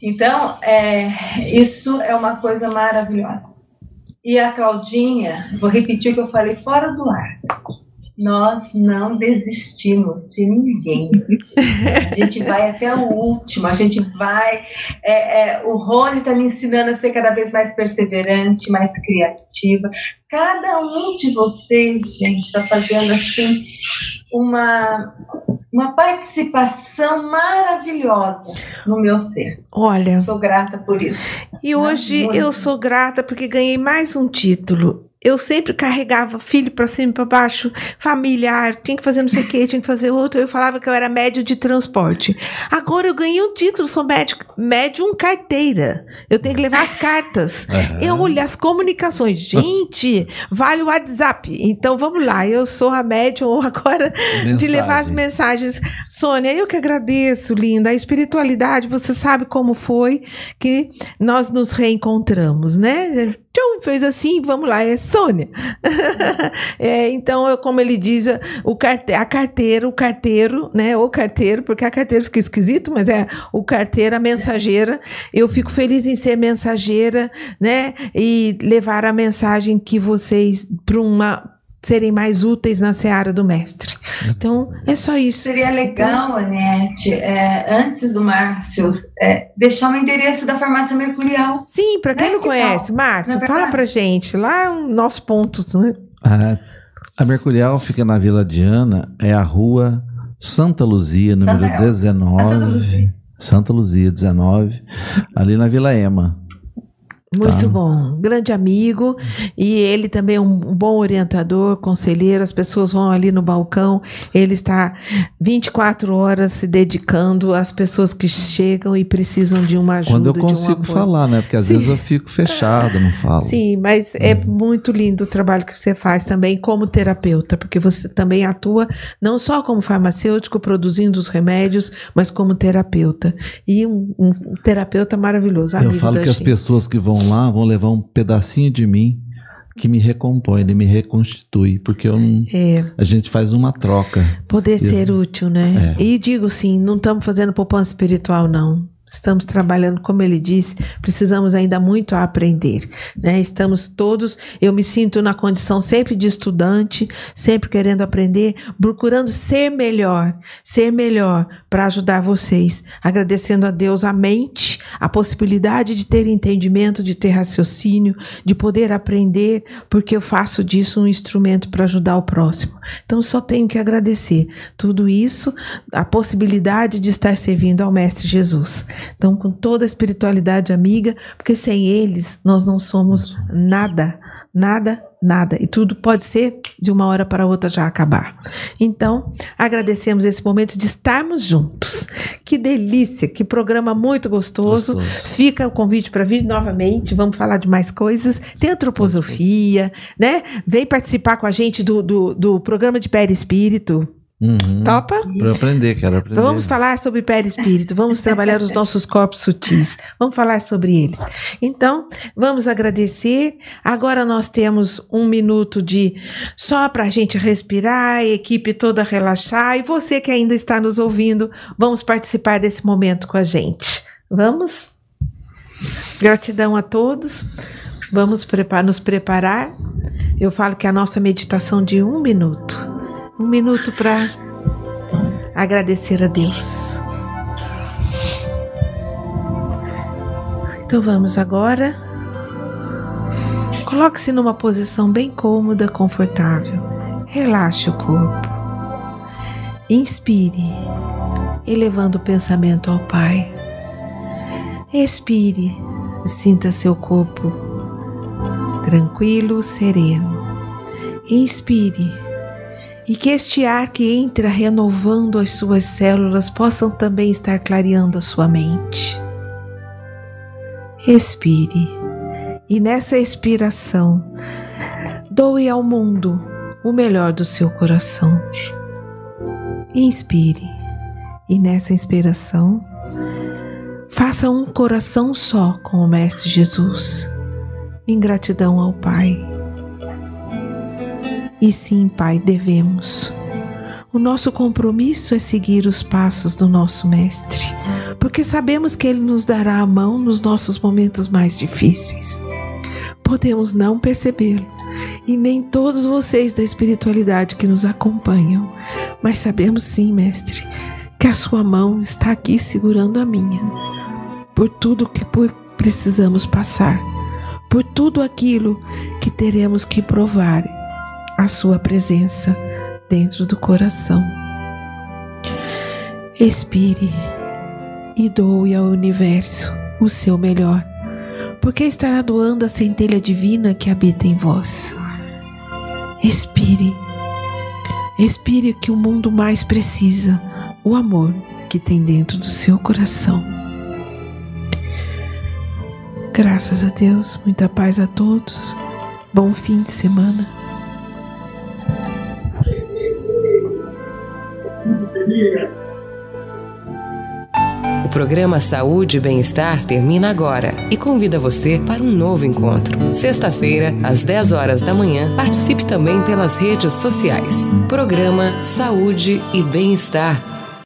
Então, é, isso é uma coisa maravilhosa. E a Claudinha, vou repetir o que eu falei fora do ar. Nós não desistimos de ninguém. A gente vai até o último, a gente vai. é, é, o Rony está me ensinando a ser cada vez mais perseverante, mais criativa. Cada um de vocês, gente, está fazendo assim uma, uma participação maravilhosa no meu ser. Olha, Sou grata por isso. e hoje muito. eu sou grata porque ganhei mais um título. Eu sempre carregava filho para cima e para baixo, familiar, tinha que fazer não sei o que, tinha que fazer outro. Eu falava que eu era médio de transporte. Agora eu ganhei um título, sou médico, médium carteira. Eu tenho que levar as cartas. Eu olho as comunicações. Gente, vale o WhatsApp. Então vamos lá, eu sou a médium agora de levar as mensagens. Sônia, eu que agradeço, linda. A espiritualidade, você sabe como foi que nós nos reencontramos, né? Tchum, fez assim, vamos lá, é Sônia. É, então, como ele diz, o carte, a carteira, o carteiro, né? O carteiro, porque a carteira fica esquisito, mas é o carteiro, a mensageira. Eu fico feliz em ser mensageira, né? E levar a mensagem que vocês para uma serem mais úteis na seara do mestre. Então, é só isso. Seria legal, Anete, é, antes do Márcio, é, deixar o endereço da farmácia Mercurial. Sim, para quem Né, não que conhece, tal? Márcio, Não é fala pra gente. Lá é o nosso ponto, né? A, a Mercurial fica na Vila Diana, é a rua Santa Luzia, número Santa Elza. 19. Santa Luzia. Santa Luzia, 19, ali na Vila Ema. Muito Tá. bom, grande amigo e ele também é um bom orientador, conselheiro. As pessoas vão ali no balcão, ele está 24 horas se dedicando às pessoas que chegam e precisam de uma ajuda. Quando eu um consigo apoio. falar, né? Porque às Sim. vezes eu fico fechado, não falo. Sim, mas é muito lindo o trabalho que você faz também como terapeuta, porque você também atua não só como farmacêutico produzindo os remédios, mas como terapeuta. E um, um terapeuta maravilhoso. Eu falo que as gente. pessoas que vão lá vão levar um pedacinho de mim que me recompõe, ele me reconstitui, porque eu não- É, a gente faz uma troca. poder Isso. ser útil, né? É. E digo sim, não estamos fazendo poupança espiritual, não. Estamos trabalhando, como ele disse, precisamos ainda muito aprender. Né? Estamos todos, eu me sinto na condição sempre de estudante, sempre querendo aprender, procurando ser melhor, ser melhor para ajudar vocês, agradecendo a Deus a mente, a possibilidade de ter entendimento, de ter raciocínio, de poder aprender, porque eu faço disso um instrumento para ajudar o próximo. Então só tenho que agradecer tudo isso, a possibilidade de estar servindo ao Mestre Jesus. Então, com toda a espiritualidade amiga, porque sem eles nós não somos nada, nada, nada. E tudo pode ser de uma hora para outra já acabar. Então, agradecemos esse momento de estarmos juntos. Que delícia, que programa muito gostoso. Gostoso. Fica o convite para vir novamente. Vamos falar de mais coisas. Tem antroposofia, né? Vem participar com a gente do, do, do programa de perispírito. Uhum. Topa? Para aprender, quero aprender. Vamos falar sobre perispírito, vamos trabalhar os nossos corpos sutis, vamos falar sobre eles. Então, vamos agradecer. Agora nós temos um minuto de só para a gente respirar, a equipe toda relaxar e você que ainda está nos ouvindo, vamos participar desse momento com a gente. Vamos? Gratidão a todos. Vamos nos preparar. Eu falo que a nossa meditação de um minuto um minuto para agradecer a Deus. Então vamos agora. Coloque-se numa posição bem cômoda, confortável. Relaxe o corpo. Inspire, elevando o pensamento ao Pai. Expire, sinta seu corpo tranquilo, sereno. Inspire e que este ar que entra renovando as suas células possam também estar clareando a sua mente. Respire e nessa expiração doe ao mundo o melhor do seu coração. Inspire e nessa inspiração faça um coração só com o Mestre Jesus, em gratidão ao Pai e sim, Pai, devemos. O nosso compromisso é seguir os passos do nosso Mestre, porque sabemos que Ele nos dará a mão nos nossos momentos mais difíceis. Podemos não percebê-lo, e nem todos vocês da espiritualidade que nos acompanham, mas sabemos sim, Mestre, que a Sua mão está aqui segurando a minha, por tudo que precisamos passar, por tudo aquilo que teremos que provar a sua presença dentro do coração. Expire e doe ao universo o seu melhor, porque estará doando a centelha divina que habita em vós. Expire, expire que o mundo mais precisa, o amor que tem dentro do seu coração. Graças a Deus, muita paz a todos. Bom fim de semana. O programa Saúde e Bem-Estar termina agora e convida você para um novo encontro. Sexta-feira, às 10 horas da manhã, participe também pelas redes sociais. Programa Saúde e Bem-Estar